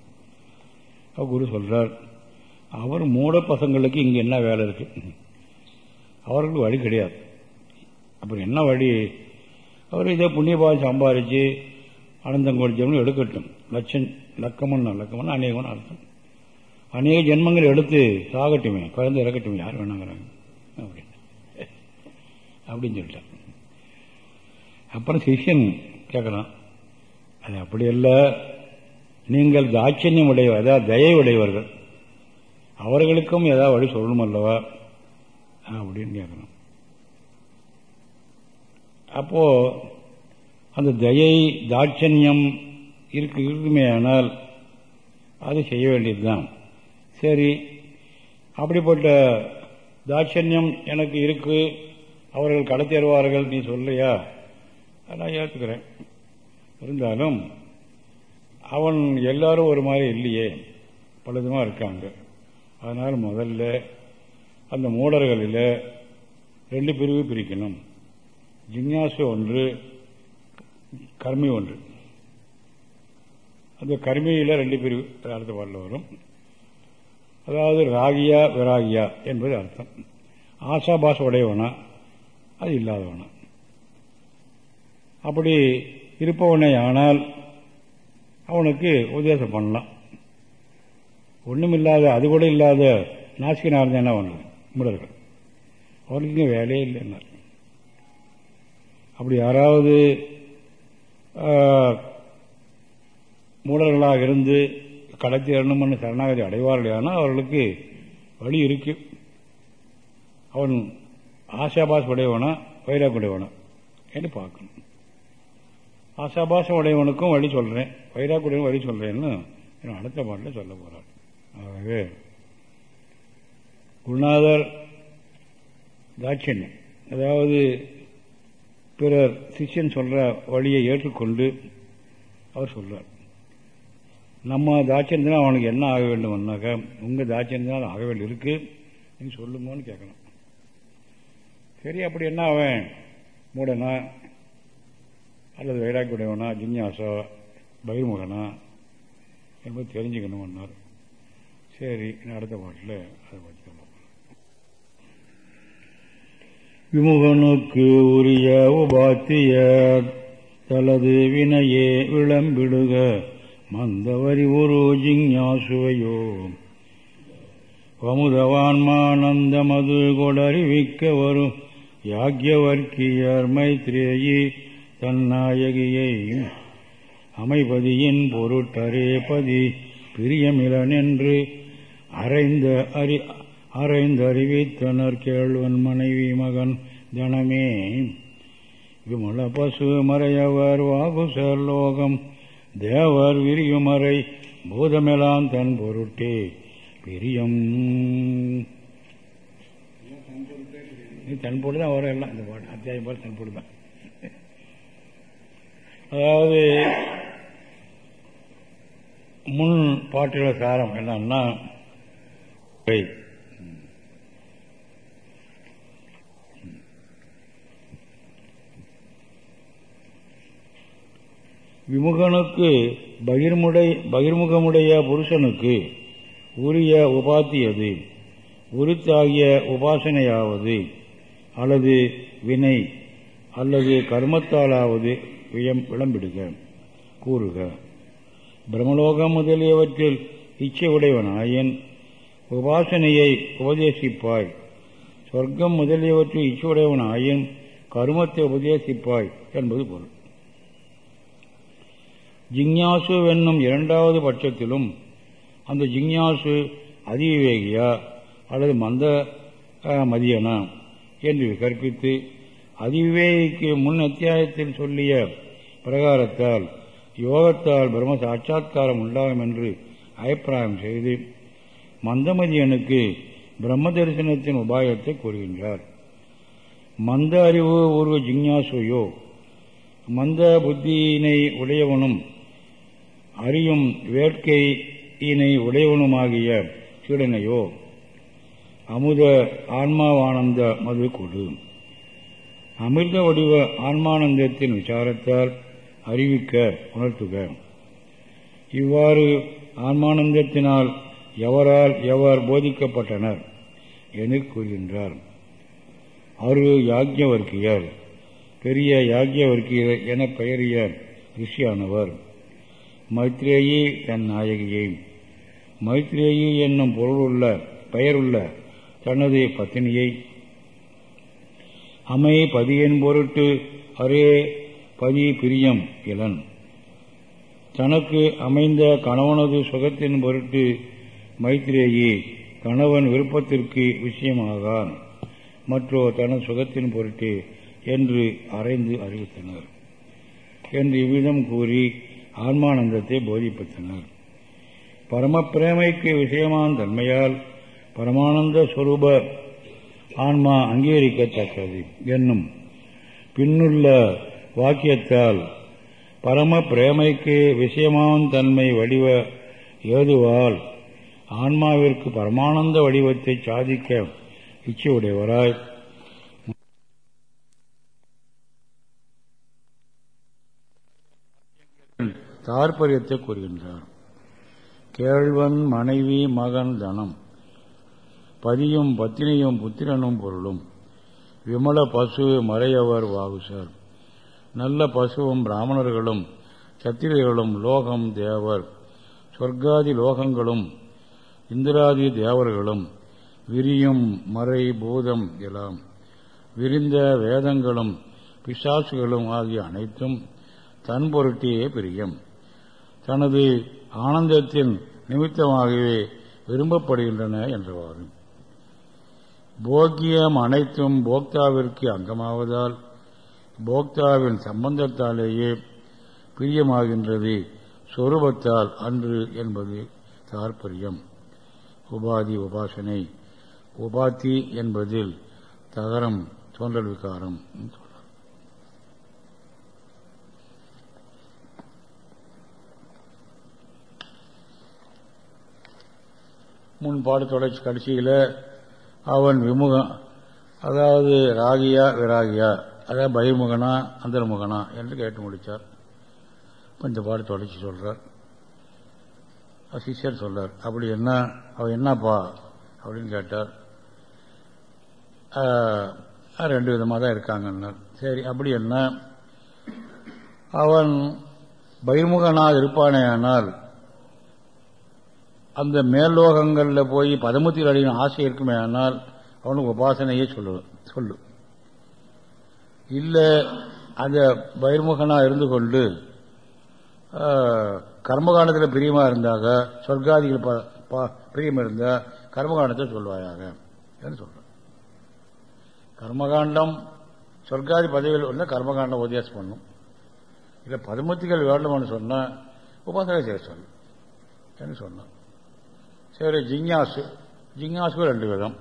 குரு சொல்கிறார் அவர் மூட பசங்களுக்கு இங்கே என்ன வேலை இருக்கு? அவர்களுக்கு வழி கிடையாது. அப்புறம் என்ன வழி? அவர் இதை புண்ணியபாவம் சம்பாரித்து அனந்தம் ஜென்மம் எடுக்கட்டும். லட்சம் லக்கமன் லக்கமன் அநேகம்னு அர்த்தம். அநேக ஜென்மங்கள் எடுத்து சாகட்டுமே குழந்தை இறக்கட்டுமே யார் வேணாங்கிறாங்க? அப்படின்னு. அப்படின்னு சொல்லிட்டார். அப்புறம் சிஷியன் கேட்குறான் அது அப்படி இல்லை நீங்கள் தாட்சண்யம் உடையவர் அதாவது தயை உடையவர்கள். அவர்களுக்கும் ஏதாவது வழி சொல்லணும் அல்லவா? அப்படின்னு கேட்கணும் அப்போ அந்த தயை தாட்சண்யம் இருக்கு இருக்குமே ஆனால் அது செய்ய வேண்டியதுதான். சரி அப்படிப்பட்ட தாட்சண்யம் எனக்கு இருக்கு அவர்கள் கடத்தேறுவார்கள் நீ சொல்லையா நான் ஏற்றுக்கிறேன் இருந்தாலும் அவன் எல்லாரும் ஒரு மாதிரி இல்லையே பலதுமாக இருக்காங்க. அதனால் முதல்ல அந்த மூடர்களில் ரெண்டு பிரிவு பிரிக்கணும். ஜிங்யாசு ஒன்று கர்மி ஒன்று. அந்த கர்மியில் ரெண்டு பிரிவு அடுத்த பாடல வரும். அதாவது ராகியா விராகியா என்பது அர்த்தம். ஆசாபாச உடையவனா அது இல்லாதவனா. அப்படி இருப்பவனை ஆனால் அவனுக்கு உபதேசம் பண்ணலாம். ஒன்றுமில்லாத அது கூட இல்லாத நாசிகனாக இருந்தால் என்ன பண்ணலாம் முடர்கள். அவனுக்கு இங்கே வேலையே இல்லைன்னார். அப்படி யாராவது மூடர்களாக இருந்து கடத்தி எண்ணம்னு சரணாகதி அடைவார்கள் ஆனால் அவர்களுக்கு வழி இருக்கு. அவன் ஆசாபாஸ் உடையவனா வைராக் உடையவனா என்று பார்க்கணும். ஆசாபாசம் உடையவனுக்கும் வழி சொல்றேன் வைராக் உடையவன் வழி சொல்றேன்னு அடுத்த பாட்டில் சொல்ல போறார் ஆகவே குருநாதர் தாட்சியம் அதாவது பிறர் சிஷ்யன் சொல்ற வழியை ஏற்றுக்கொண்டு அவர் சொல்றார். நம்ம தாட்சியம் அவனுக்கு என்ன ஆக வேண்டும்னாக்கா உங்க தாட்சியம் தான் ஆக வேண்டிய இருக்கு நீங்க சொல்லுங்கன்னு கேட்கணும். சரி அப்படி என்ன அவன்? மூடனா? அல்லது வைராக்கியுடையவனா? ஜிஞ்ஞாசா? பகிர்முகனா? என்பது தெரிஞ்சுக்கணும்னார். சரி அடுத்த பாட்டில் அதை பற்றி சொல்லலாம் விமுகனுக்கு உரிய உபாத்திய தலது வினையே விளம்பிடுக. மந்தவரி ஒரு ஜிஞ்ஞாசுவையோ. வமுதவான்மானந்தமது கொடறிவிக்க வரும் யாக்கியவர்க்கியர் மைத்ரேயி தன்னாயகியை அமைபதியின் பொருட்டரே பதி. பிரியமிலனென்று அறைந்த அறி அரைந்தறிவித்தனர் கேள்வன் மனைவி மகன் தனமே விமல பசு மறையவர் வாகுசர் லோகம் தேவர் விரியுமறை பூதமெலாம் தன் பொருட்டே. பிரியம். தன் பொருள் தான் வர எல்லாம். இந்த பாட்டு அத்தியாயம் பாட்டு தன் பொருள் தான் அதாவது முன் பாட்டில சாரம் என்னன்னா விமுகனுக்கு பகிர்முடை பகிர்முகமுடைய புருஷனுக்கு உரிய உபாத்தியது உருத்தாகிய உபாசனையாவது அல்லது வினை அல்லது கர்மத்தாலாவது வியம் விளம்பிடுக. கூறுக. பிரம்மலோகம் முதலியவற்றில் இச்சை உடையவனாயின் உபாசனையை உபதேசிப்பாய். சொர்க்கம் முதலியவற்றில் இச்சை உடையவனாயின் கருமத்தை உபதேசிப்பாய் என்பது பொருள். ஜிஞ்ஞாசு என்னும் இரண்டாவது பட்சத்திலும் அந்த ஜிக்ஞாசு அதிவிவேகியா அல்லது மந்த மதியனா என்று கற்பித்து அதிவிவேகிக்கு முன் அத்தியாயத்தில் சொல்லிய பிரகாரத்தால் யோகத்தால் பிரம்ம சாட்சா்காரம் உண்டாகும் என்று அபிப்பிராயம் செய்து மந்தமதியனுக்கு பிரம்ம தரிசனத்தின் உபாயத்தை கூறுகின்றார். மந்த அறிவு ஒரு ஜிஞ்ஞாசுயோ மந்த புத்தியினை உடையவனும் அறியும் வேட்கையினை உடையவனுமாகிய சீடனையோ அமுத ஆன்மாவானந்த மது கொடு. அமிர்த வடிவ ஆன்மானந்தத்தின் விசாரத்தால் அறிவிக்க உணர்த்துக. இவ்வாறு ஆன்மானந்தத்தினால் எவரால் எவர் போதிக்கப்பட்டனர் என கூறுகின்றார். அரு யாக்கியவர்க்கியர் பெரிய யாக்கியவர்க்கியர் என பெயரிய ரிஷியானவர். மைத்ரேயி தன் நாயகியை. மைத்ரேயி என்னும் பொருளுள்ள பெயருள்ள தனது பத்தினியை அமை பதியின் பொருட்டு அரே பதி பிரியம் இளன். தனக்கு அமைந்த கணவனது சுகத்தின் பொருட்டு மைத்ரேயி கணவன் விருப்பத்திற்கு விஷயமாகான். மற்றோ தனது சுகத்தின் பொருட்டு என்று அறைந்து அறிவித்தனர். என்று இவ்விதம் கூறி ஆன்மானந்தத்தை போதிப்பித்தனர் பரமப்பிரேமைக்கு விஷயமான தன்மையால் பரமானந்த சுரூப ஆன்மா அங்கீகரிக்கத்தக்கது என்னும் பின்னுள்ள வாக்கியத்தால் பரம பிரேமைக்கு விஷயமான தன்மை வடிவ ஏதுவால் ஆன்மாவிற்கு பரமானந்த வடிவத்தை சாதிக்க இச்சையுடையவராய் தாற்பயத்தை கூறுகின்றார். கேழ்வன் மனைவி மகன் தனம். பதியும் பத்தினியும் புத்திரனும் பொருளும். விமல பசு மறையவர் வாகுசர் நல்ல பசுவும் பிராமணர்களும் சத்திரியர்களும் லோகம் தேவர். சொர்க்காதி லோகங்களும் இந்திராதி தேவர்களும் விரியும் மறை பூதம் எல்லாம் விரிந்த வேதங்களும் பிசாசுகளும் ஆகிய அனைத்தும் தன் பொருட்டியே பிரியம். தனது ஆனந்தத்தின் நிமித்தமாகவே விரும்பப்படுகின்றன என்றவாறு. போக்கியம் அனைத்தும் போக்தாவிற்கு அங்கமாவதால் போக்தாவின் சம்பந்தத்தாலேயே பிரியமாகின்றது. சொரூபத்தால் அன்று என்பது தாற்பயம். உபாதி உபாசனை. உபாத்தி என்பதில் தகரம் தோன்றல் விகாரம். முன்பாடு தொடர்ச்சி கடைசியில் அவன் விமுகம். அதாவது ராகியா விராகியா. அதாவது பயமுகனா அந்தர்முகனா என்று கேட்டு முடித்தார் இப்போ இந்த பாடு தொடர்ச்சி சொல்றார். சிஷியர் சொல்றார். அப்படி என்ன அவன் என்னப்பா அப்படின்னு கேட்டார். ரெண்டு விதமாக தான் இருக்காங்கன்னார். சரி அப்படி என்ன அவன் பைமுகனாக இருப்பானே ஆனால் அந்த மேல்லோகங்களில் போய் பதமத்தில் அடையின ஆசை இருக்குமே ஆனால் அவனுக்கு உபாசனையே சொல்லு சொல்லு. இல்லை அந்த பயிர்முகனாக இருந்து கொண்டு கர்மகாண்டத்தில் பிரியமாக இருந்தாக சொர்க்காதிகள் பிரியம் இருந்தால் கர்மகாண்டத்தை சொல்வாயாக என்று சொல்ற. கர்மகாண்டம் சொர்க்காதி பதவியில் வந்து கர்மகாண்டம் உபதேசம் பண்ணும். இல்லை பதுமத்திகள் வேண்டும்னு சொன்னால் உபாசனை செய்ய சொல்லு என்று சொன்னான். சரி ஜிங்யாசு ஜிங்யாசுக்கு ரெண்டு விதம்.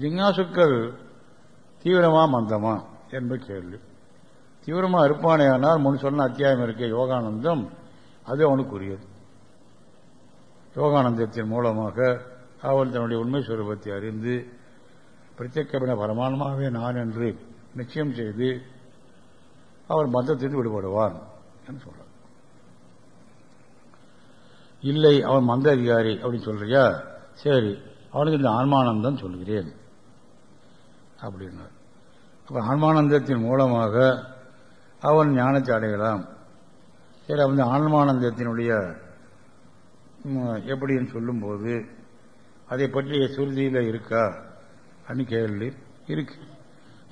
ஜிங்யாசுக்கள் தீவிரமா மந்தமா என்பது கேள்வி. தீவிரமா இருப்பானே ஆனால் முன் சொன்ன அத்தியாயம் இருக்க யோகானந்தம் அது அவனுக்குரியது. யோகானந்தத்தின் மூலமாக அவன் தன்னுடைய உண்மை சுரூபத்தை அறிந்து பிரத்யேகமான பரமானமாகவே நான் என்று நிச்சயம் செய்து அவர் மந்தத்திலிருந்து விடுபடுவான் என்று சொல்றார் இல்லை அவன் மந்த அதிகாரி அப்படின்னு சொல்றியா? சரி அவனுக்கு இந்த ஆன்மானந்தம் சொல்கிறேன். அப்படின்னார். அப்ப ஆன்மானந்தத்தின் மூலமாக அவன் ஞானத்தை அடையலாம். சரி அவன் ஆன்மானந்தத்தினுடைய எப்படின்னு சொல்லும்போது அதை பற்றிய சுருதியில் இருக்கா? அப்படின்னு கேள்வி இருக்கு.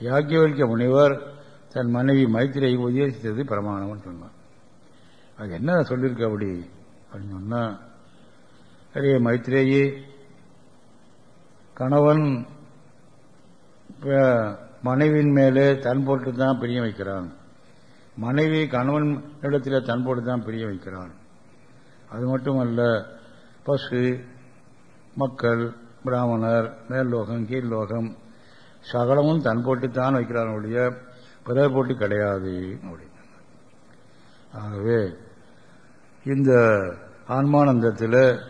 யாக்கியவல்கிய முனிவர் தன் மனைவி மைத்திரியை உபதேசித்தது பிரமாணம்னு சொன்னான் அது என்ன சொல்லியிருக்கு அப்படி? அப்படின்னு சொன்னால் அதே மைத்திரேயி கணவன் மனைவியின் மேலே தன் போட்டு தான் பிரிய வைக்கிறான். மனைவி கணவன் இடத்தில் தன் போட்டு தான் பிரிய வைக்கிறான். அது மட்டுமல்ல பசு மக்கள் பிராமணர் மேல்லோகம் கீழ்லோகம் சகலமும் தன் போட்டு தான் வைக்கிறான் ஒழிய பிறர் போட்டு கிடையாது அப்படின்னு ஆகவே இந்த ஆன்மானந்தத்தில்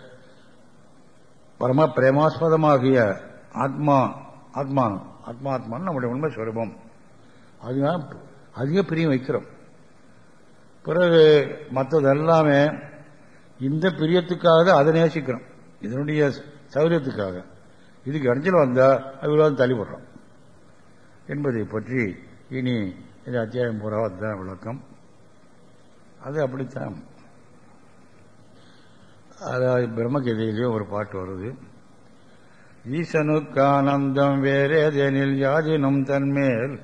பரம பிரேமாஸ்பதமாகிய ஆத்மா ஆத்மானம் ஆத்மாத்மான் நம்முடைய உண்மை ஸ்வரூபம் அதுதான் அதிக பிரியம் வைக்கிறோம் பிறகு மற்றது எல்லாமே இந்த பிரியத்துக்காக அதை நேசிக்கிறோம். இதனுடைய சௌரியத்துக்காக. இதுக்கு அடைஞ்சல் வந்தால் அது தள்ளிவிடுறோம். என்பதை பற்றி இனி இந்த அத்தியாயம் பூரா அதுதான் விளக்கம். அது அப்படித்தான். அதாவது பிரம்மகீதையிலேயும் ஒரு பாட்டு வருது. ஈசனுக்கு ஆனந்தம் வேறேதெனில் யாதினும் தன்மேல்.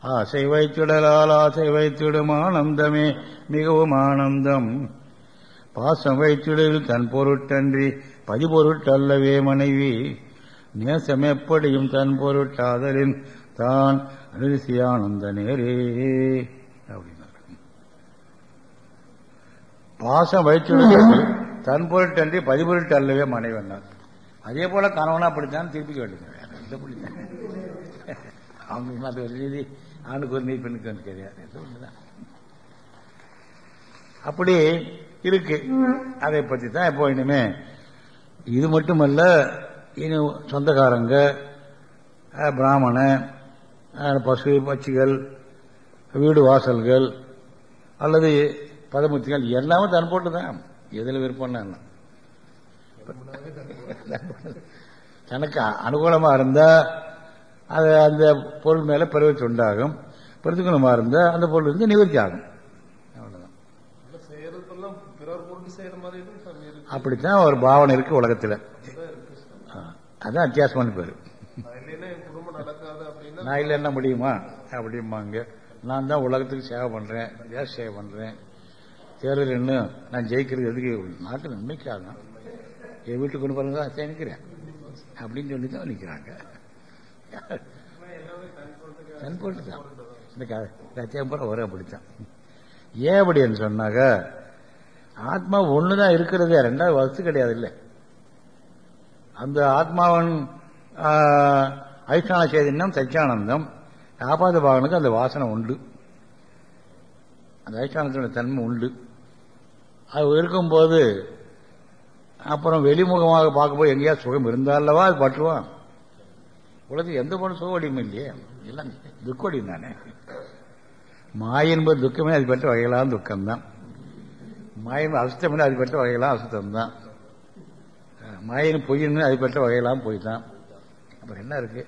ஆசை வைத்திடலால் ஆசை வைத்திடும் ஆனந்தமே மிகவும் ஆனந்தம். பாசம் வைத்திடல் தன் பொருட்டன்றி பதிபொருட்டல்லவே மனைவி. நேசம் எப்படியும் தன் பொருட்டாதலின் தான் அனுதிசியானந்த நேரே. அப்படின்னார். பாசம் வைத்திடுதல் தன் பொருட்டன்றி பதிபொருட்டு அல்லவே மனைவன்னார் அதே போல கணவனா அப்படித்தான் திருப்பிக்க வேண்டியது அவங்க அது ஒரு நீதி ஆணுக்கு ஒரு நீதி பெண்ணுக்கு ஒன்று கிடையாது அப்படி இருக்கு. அதை பற்றி தான் இப்போ இனிமே. இது மட்டுமல்ல இனி சொந்தக்காரங்க பிராமண பசு பச்சிகள் வீடு வாசல்கள் அல்லது பதமுத்திகள் எல்லாமே தன் போட்டு தான். எதில் விருப்பம்னா என்ன? தனக்கு அனுகூலமா இருந்தா அது அந்த பொருள் மேல பெருவச்சு உண்டாகும் பிரதிகூலமா இருந்தா அந்த பொருள் இருந்து நிவர்த்தி ஆகும். அப்படித்தான் ஒரு பாவனை இருக்கு உலகத்துல. ஆ, அதான் வித்தியாசமான பேரு. நான் இல்லைன்னா முடியுமா? அப்படிம்பாங்க. நான் தான் உலகத்துக்கு சேவை பண்றேன் தேச சேவை பண்றேன். தேர்தல் என்ன? நான் ஜெயிக்கிறது எதுக்கு? நாட்டு நன்மைக்காக என் வீட்டுக்கு கொண்டு பாருங்க தான் நிற்கிறேன் அப்படின்னு சொல்லி தான் நிற்கிறாங்க தன் போட்டு தான். இந்த க- லட்சியம் பூரா அப்படித்தான். ஏன் அப்படின்னு சொன்னாக்க ஆத்மா ஒண்ணுதான் இருக்கிறதே ரெண்டாவது வசதி கிடையாது இல்லை. அந்த ஆத்மாவன் ஐஷ்டான சேதனம் சச்சியானந்தம் ஆபாத பாகனுக்கு அந்த வாசனை உண்டு. அந்த ஐஷ்டானத்தினுடைய தன்மை உண்டு. அது இருக்கும்போது அப்புறம் வெளிமுகமாக பார்க்கும்போது எங்கேயா சுகம் இருந்தாலவா அது பட்டுவான் உலகத்தில் எந்த பொண்ணு சுகவடியும் இல்லையே? எல்லாம் துக்கவடியும் தானே. மாய என்பது துக்கமே அது பெற்ற வகையிலான துக்கம்தான். மாயின் அசுத்தமே அது பெற்ற வகையிலாம் அசுத்தம்தான். மாயின் பொய்ன்னு அது பெற்ற வகையெல்லாம் பொய் தான் அப்புறம் என்ன இருக்கு?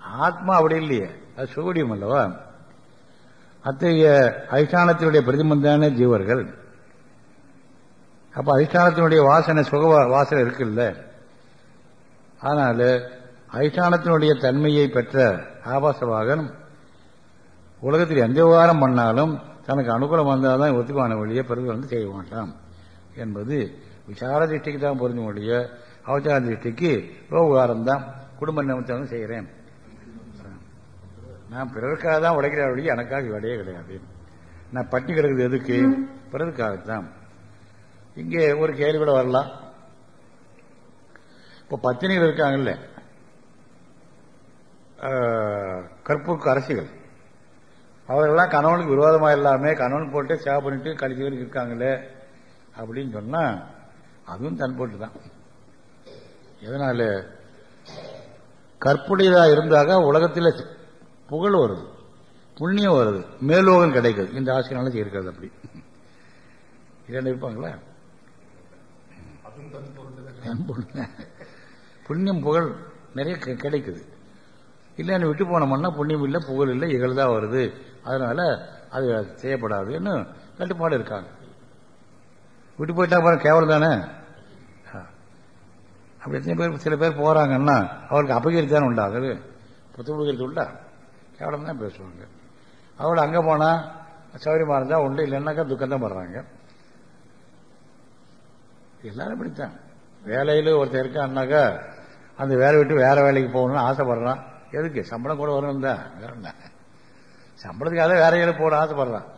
ஆத்மா அப்படி இல்லையே. அது சுகடியம் அல்லவா அத்தகைய அதிஷ்டானத்தினுடைய பிரதிபந்தான ஜீவர்கள். அப்ப அதிஷ்டானத்தினுடைய வாசனை சுக வா- வாசனை இருக்குல்ல? ஆனால் அதிஷ்டானத்தினுடைய தன்மையை பெற்ற ஆபாசவாகன் உலகத்தில் எந்த விவகாரம் பண்ணாலும் தனக்கு அனுகூலம் வந்தால்தான் ஒத்துக்கான வழியை பிறகு வந்து செய்ய மாட்டான். என்பது விசார திருஷ்டிக்கு தான் பொருந்தும் ஒழிய அவசார திருஷ்டிக்கு விவகாரம் தான். குடும்ப நிமித்தம் செய்கிறேன். நான் பிறருக்காக தான் உழைக்கிற வழி எனக்காக வேலையே கிடையாது. நான் பட்டி கிடக்குது எதுக்கு? பிறருக்காகத்தான். இங்கே ஒரு கேள்வி கூட வரலாம். இப்போ பத்தினிகள் இருக்காங்கல்ல. ஆஹ், கற்பூர்க்கு அரசிகள். அவர்களெல்லாம் கணவனுக்கு விரோதமா இல்லாம கணவன் போட்டு சேவை பண்ணிட்டு கழிச்சு வரைக்கும் இருக்காங்களே அப்படின்னு சொன்னா அதுவும் தன் போட்டு தான். எதனால? கற்புடையதா இருந்தாக உலகத்தில் புகழ் வருது. புண்ணியம் வருது. மேலோகம் கிடைக்குது. இந்த ஆசையினால இருக்கிறது அப்படி. இரண்டு இருப்பாங்களா புண்ணியம் புகழ் நிறைய கிடைக்குது. இல்லைன்னு விட்டு போனோம்னா புண்ணியம் இல்லை புகழ் இல்லை இகழ் தான் வருது. அதனால அது செய்யப்படாதுன்னு கட்டுப்பாடு இருக்காங்க. விட்டு போயிட்டா அப்புறம் கேவலம் தானே? அப்படி எத்தனை பேர் சில பேர் போறாங்கன்னா அவருக்கு அபகீர்த்தி தானே உண்டாகுது. புத்த உண்டா? கேவலம் தான் பேசுவாங்க. அவள் அங்கே போனால் சௌரியமாக இருந்தால் உண்டு இல்லைன்னாக்கா துக்கம் தான் படுறாங்க. எல்லாரும் இப்படித்தான். வேலையில் ஒருத்தர் இருக்கான்னாக்கா அந்த வேலை விட்டு வேறு வேலைக்கு போகணும்னு ஆசைப்படுறான். எதுக்கு? சம்பளம் கூட வரணும் தான் வேற என்ன? சம்பளத்துக்காக வேற வேலை போட ஆசைப்படுறான்.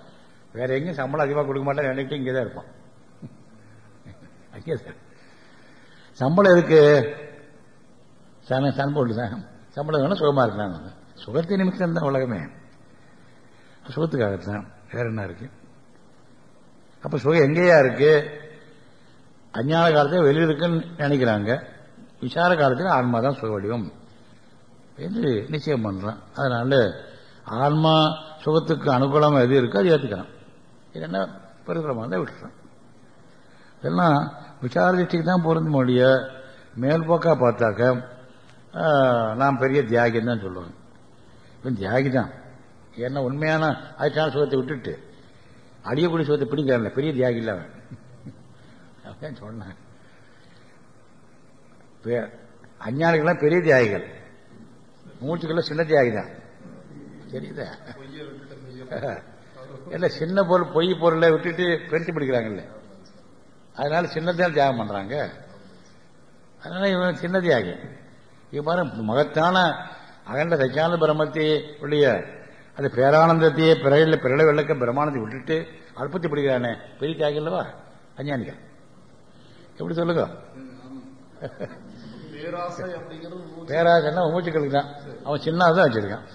வேற எங்கேயும் சம்பளம் அதிகமாக கொடுக்க மாட்டேன் நினைக்கிட்டு இங்கே தான் இருப்பான். அங்கே தான் சம்பளம் எதுக்கு? சன சன்பொருள் தான் சம்பளம் வேணும் சுகமாக இருக்கிறாங்க சுகத்தை நிமித்தம் தான் உலகமே. சுகத்துக்காகத்தான் வேற என்ன இருக்கு? அப்ப சுகம் எங்கேயா இருக்கு? அஞ்ஞான காலத்தில் வெளியில் இருக்குன்னு நினைக்கிறாங்க. விசார காலத்தில் ஆன்மா தான் சுக வடிவம். என்று நிச்சயம் பண்றான். அதனால ஆன்மா சுகத்துக்கு அனுகூலமா எது இருக்கோ அது ஏற்றுக்கலாம் இல்லைன்னா பரிசுரமாக தான் விட்டுறான். இதெல்லாம் விசார திருஷ்டிக்கு தான் பொருந்த முடிய மேல்போக்கா பார்த்தாக்க நான் பெரிய தியாகின்னு தான் சொல்லுவேன் தியாகி தான் ஏன்னா உண்மையான அதுக்கான சுகத்தை விட்டுட்டு அடியக்கூடிய சுகத்தை பிடிக்கிறான்ல பெரிய தியாகி இல்லை அவன் அப்படின்னு சொன்னான். பே- அஞ்ஞானிகள்லாம் பெரிய தியாகிகள். மூச்சுக்கெல்லாம் சின்ன தியாகி தான் தெரியுதா? இல்ல சின்ன பொருள் பொய் பொருளை விட்டுட்டு பெருசு பிடிக்கிறாங்கல்ல. அதனால சின்னத்தான் தியாகம் பண்றாங்க. அதனால இவன் சின்ன தியாகி. இவ்வாறு மகத்தான அகண்ட சச்சியானந்த பிரம்மத்தை உடைய அந்த பேரானந்தத்தையே பிறகு பிறலை வெள்ளக்க பிரமாணத்தை விட்டுட்டு அற்பத்தி பிடிக்கிறானே. பெரிய தியாகி இல்லவா அஞ்ஞானிகள். எப்படி சொல்லுங்க. பேராசன்னா மூச்சுக்களுக்கு தான். அவன் சின்ன தான் வச்சிருக்கான்.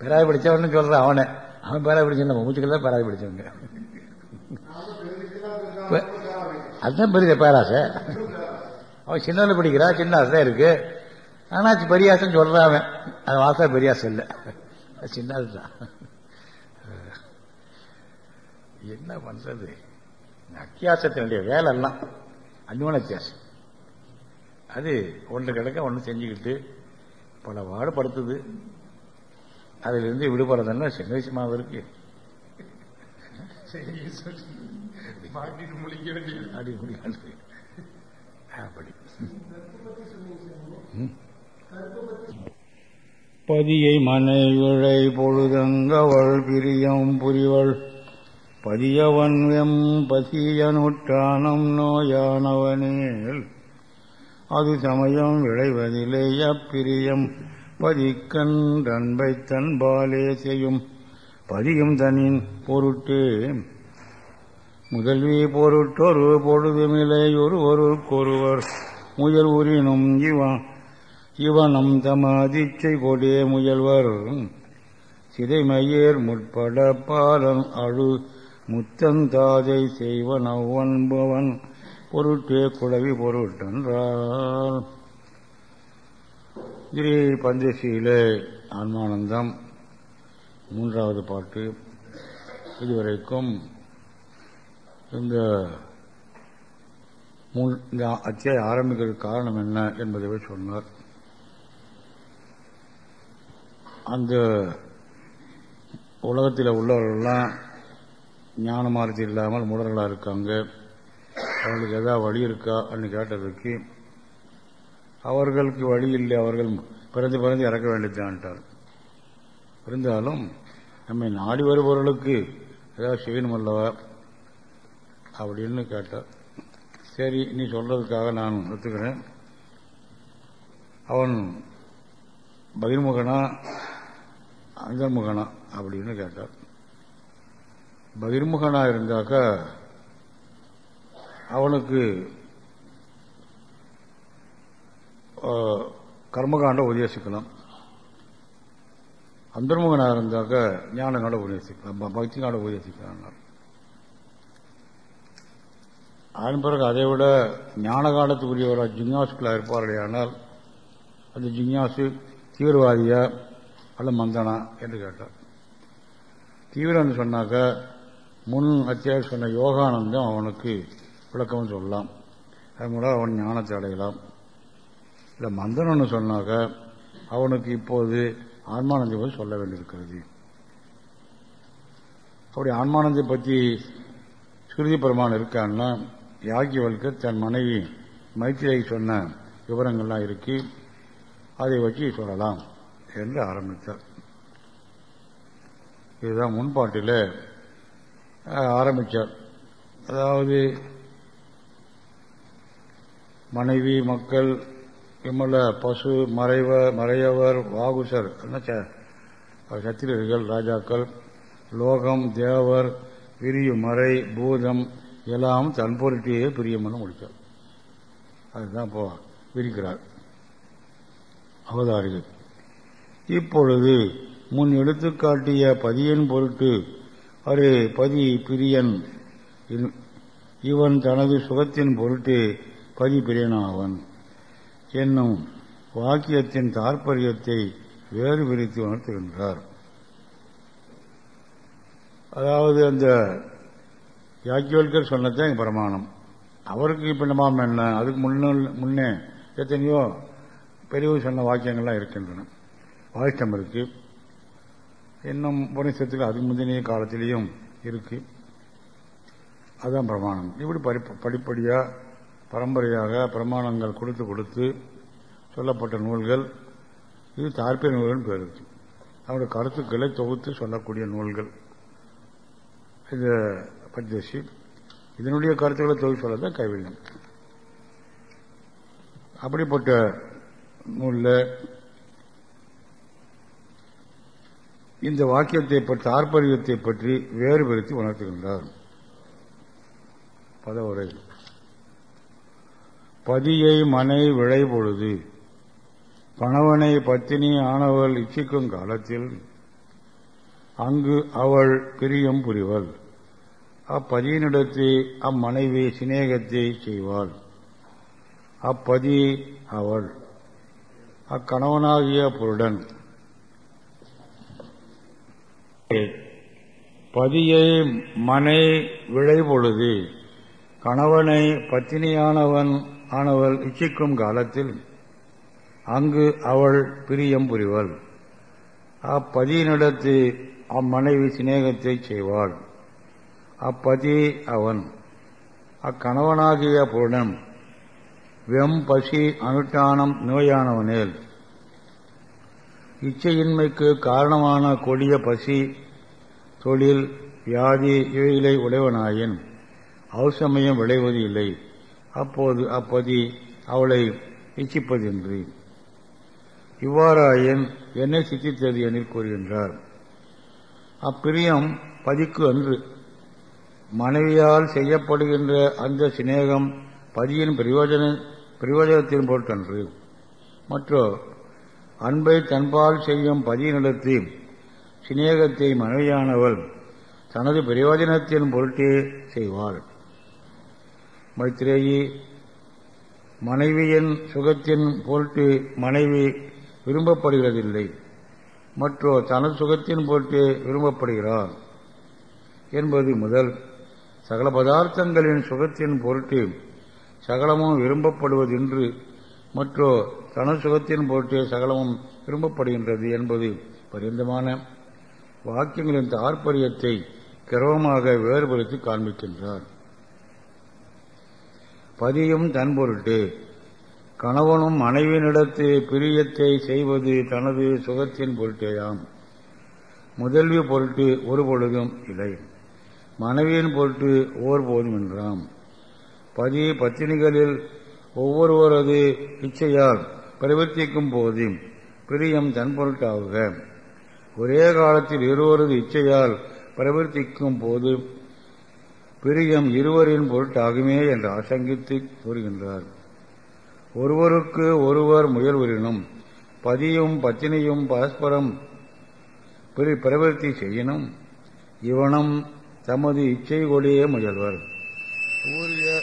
பேராய் பிடிச்சவன்னு சொல்றான் அவனை. அவன் பேராய் பிடிச்சவன் மூச்சுக்கள் தான் பேராய் பிடிச்சவங்க அதுதான் பெரிய பேராசை. அவன் சின்னதில் பிடிக்கிறா சின்ன ஆசை தான் இருக்கு. ஆனா பெரிய ஆசைன்னு சொல்றான் அவன். அது வாசம் பெரிய ஆசை இல்லை சின்னது தான் என்ன பண்றது? அத்தியாசத்தினுடைய வேலை எல்லாம் அந்யோன அத்தியாசம். அது ஒன்று கிடக்க ஒன்று செஞ்சுக்கிட்டு பல பாடுபடுத்துது. அதிலிருந்து விடுபடுறதுன்னா? சின்ன விஷயமாக இருக்கு. அப்படி முடியாது அப்படி பதியை மனைவிழை பொழுதங்கவள் பிரியம் புரிவள். பதியவன் வெம் பசியனுட்டானம் நோயானவனேல். அது சமயம் விளைவதிலே அப்பிரியம் பதிக்கன்றன்பை தன்பாலே செய்யும். பதியும் தனின் பொருட்டு முதல்வி பொருட்டொரு பொழுதுமில்லை ஒருவருக்கொருவர் முயல் உரினும் இவன் இவனம் தமதிச்சை கொடே முயல்வர். சிதைமையேர் முற்பட பாலன் அழு முத்தந்தாதை செய்வன் அவ்வன்பவன் பொருட்டே குழவி பொருட்டென்றால் ஸ்ரீ பஞ்சசீலே ஆன்மானந்தம் மூன்றாவது பாட்டு இதுவரைக்கும் இந்த மூ- இந்த அத்தியாயம் ஆரம்பிக்கிறதுக்கு காரணம் என்ன என்பதை சொன்னார். அந்த உலகத்தில் உள்ளவர்கள்லாம் ஞான மார்த்தி இல்லாமல் முடர்களாக இருக்காங்க. அவர்களுக்கு ஏதாவது வழி இருக்கா அப்படின்னு கேட்டதுக்கு அவர்களுக்கு வழி இல்லை அவர்கள் பிறந்து பிறந்து இறக்க வேண்டியதான்ட்டார் இருந்தாலும் நம்மை நாடி வருபவர்களுக்கு ஏதாவது செய்யணும் அல்லவா? அப்படின்னு கேட்டார். சரி நீ சொல்றதுக்காக நான் ஒத்துக்கிறேன். அவன் பகிர்முகனா அந்தர்முகனா அப்படின்னு கேட்டார். பகிர்முகனா இருந்தாக்க அவனுக்கு கர்மகாண்ட உபதேசிக்கலாம் அந்தர்முகனாக இருந்தாக்க ஞானகாண்ட உபதேசிக்கலாம் பக்தி காண்ட உபதேசிக்கலாம். அதன் பிறகு அதை விட ஞான காலத்துக்குரியவராக ஜிஞ்ஞாசுக்களாக இருப்பார்களேயானால் அந்த ஜிங்யாசு தீவிரவாதியா அல்ல மந்தனா என்று கேட்டார். தீவிரம்னு சொன்னாக்க முன் அத்தியாயம் சொன்ன யோகானந்தம் அவனுக்கு விளக்கம் சொல்லலாம். அது மூலம் அவன் ஞானத்தை அடையலாம். இல்லை மந்தனன்னு சொன்னாக்க அவனுக்கு இப்போது ஆன்மானந்தை பற்றி சொல்ல வேண்டியிருக்கிறது. அப்படி ஆன்மானந்தை பற்றி சுருதி பெருமான் இருக்கான்னா யாக்கியவளுக்கு தன் மனைவி மைத்திரை சொன்ன விவரங்கள்லாம் இருக்கு அதை வச்சு சொல்லலாம் என்று ஆரம்பித்தார். இதுதான் முன்பாட்டில் ஆரம்பித்தார் அதாவது மனைவி மக்கள் விமல பசு மறைவ மறையவர் வாகுசர் சத்திரர்கள் ராஜாக்கள் லோகம் தேவர் விரியு மறை பூதம் எல்லாம் தன் பொருட்டையே பிரியமென முடித்தார். அதுதான் இப்போ விரிக்கிறார். அவதாரிகள். இப்பொழுது முன் எடுத்துக்காட்டிய பதியன் பொருட்டு அரே பதி பிரியன் இவன் தனது சுகத்தின் பொருட்டு பதி பிரியனாவன் என்னும் வாக்கியத்தின் தாற்பயத்தை வேறு பிரித்து உணர்த்துகின்றார் அதாவது அந்த யாக்கியோல்கர் சொன்னதான் பிரமாணம். அவருக்கு இப்போ நம்ம என்ன? அதுக்கு முன்ன முன்னே எத்தனையோ பெரியவர் சொன்ன வாக்கியங்கள்லாம் இருக்கின்றன. வாய்ஷ்டம் இருக்கு. இன்னும் உபனிஷத்துக்கு அதுக்கு முந்தின காலத்திலையும் இருக்கு. அதுதான் பிரமாணம். இப்படி படிப்படியாக பரம்பரையாக பிரமாணங்கள் கொடுத்து கொடுத்து சொல்லப்பட்ட நூல்கள் இது தார்ப்பிய நூல்கள் பேர் இருக்கு. அவருடைய கருத்துக்களை தொகுத்து சொல்லக்கூடிய நூல்கள். இது பஞ்சதசி இதனுடைய கருத்துக்களை தொகுதி சொல்லதான் கைவில்யம் அப்படிப்பட்ட நூலில் இந்த வாக்கியத்தை பற்றி தாற்பயத்தை பற்றி வேறுபடுத்தி உணர்த்துகின்றார் பதவுரை. பதியை மனை விளை பொழுது கணவனை பத்தினி ஆனவள் இச்சிக்கும் காலத்தில் அங்கு அவள் பிரியம் புரிவள். அப்பதியினிடத்து அம்மனைவி சிநேகத்தை செய்வாள். அப்பதி அவள். அக்கணவனாகிய பொருடன். பதியை மனை விளை பொழுது கணவனை பத்தினியானவன் ஆனவள் இச்சிக்கும் காலத்தில் அங்கு அவள் பிரியம் புரிவள். அப்பதியினிடத்து அம்மனைவி சிநேகத்தை செய்வாள். அப்பதி அவன். அக்கணவனாகிய புருடன் வெம் பசி அனுட்டானம் நோயானவனேல். இச்சையின்மைக்கு காரணமான கொடிய பசி தொழில் வியாதி இவைகளை உடையவனாயின். அவசமயம் விளைவது இல்லை. அப்போது அப்பதி அவளை இச்சிப்பதின்றி. இவ்வாறாயின் என்னை சித்தித்தது என்று கூறுகின்றார். அப்பிரியம் பதிக்கு அன்று மனைவியால் செய்யப்படுகின்ற அந்த சிநேகம் பதியின் பிரயோஜன பிரயோஜனத்தின் பொருட்டன்று. மற்றோ அன்பை தன்பால் செய்யும் பதியினிடத்து சிநேகத்தை மனைவியானவள் தனது பிரயோஜனத்தின் பொருட்டே செய்வாள். மைத்ரேயி மனைவியின் சுகத்தின் பொருட்டு மனைவி விரும்பப்படுகிறதில்லை. மற்றோ தனது சுகத்தின் பொருட்டு விரும்பப்படுகிறார் என்பது முதல். சகல பதார்த்தங்களின் சுகத்தின் பொருட்டு சகலமும் விரும்பப்படுவதென்று மற்றோ தன சுகத்தின் பொருட்டு சகலமும் விரும்பப்படுகின்றது என்பது பரிந்தமான வாக்கியங்களின் தாற்பரியத்தை கிரவமாக வேறுபடுத்தி காண்பிக்கின்றார். பதியும் தன் பொருட்டு கணவனும் மனைவியினிடத்து பிரியத்தை செய்வது தனது சுகத்தின் பொருட்டேயாம். முதல்வி பொருட்டு ஒரு பொழுதும் இல்லை. மனைவியின் பொருட்டு ஓர் போதும் என்றாம். பதி பத்தினிகளில் ஒவ்வொருவரது இச்சையால் பிரவர்த்திக்கும் போது பிரியம் தன் பொருட்டாக ஒரே காலத்தில் இருவரது இச்சையால் பிரவர்த்திக்கும் போது பிரியம் இருவரின் பொருட்டாகுமே என்று ஆசங்கித்து கூறுகின்றார். ஒருவருக்கு ஒருவர் முயல்வரினும் பதியும் பத்தினியும் பரஸ்பரம் பிரவர்த்தி செய்யினும் இவனும் தமது இச்சை கொடியே முயல்வர். கூறிய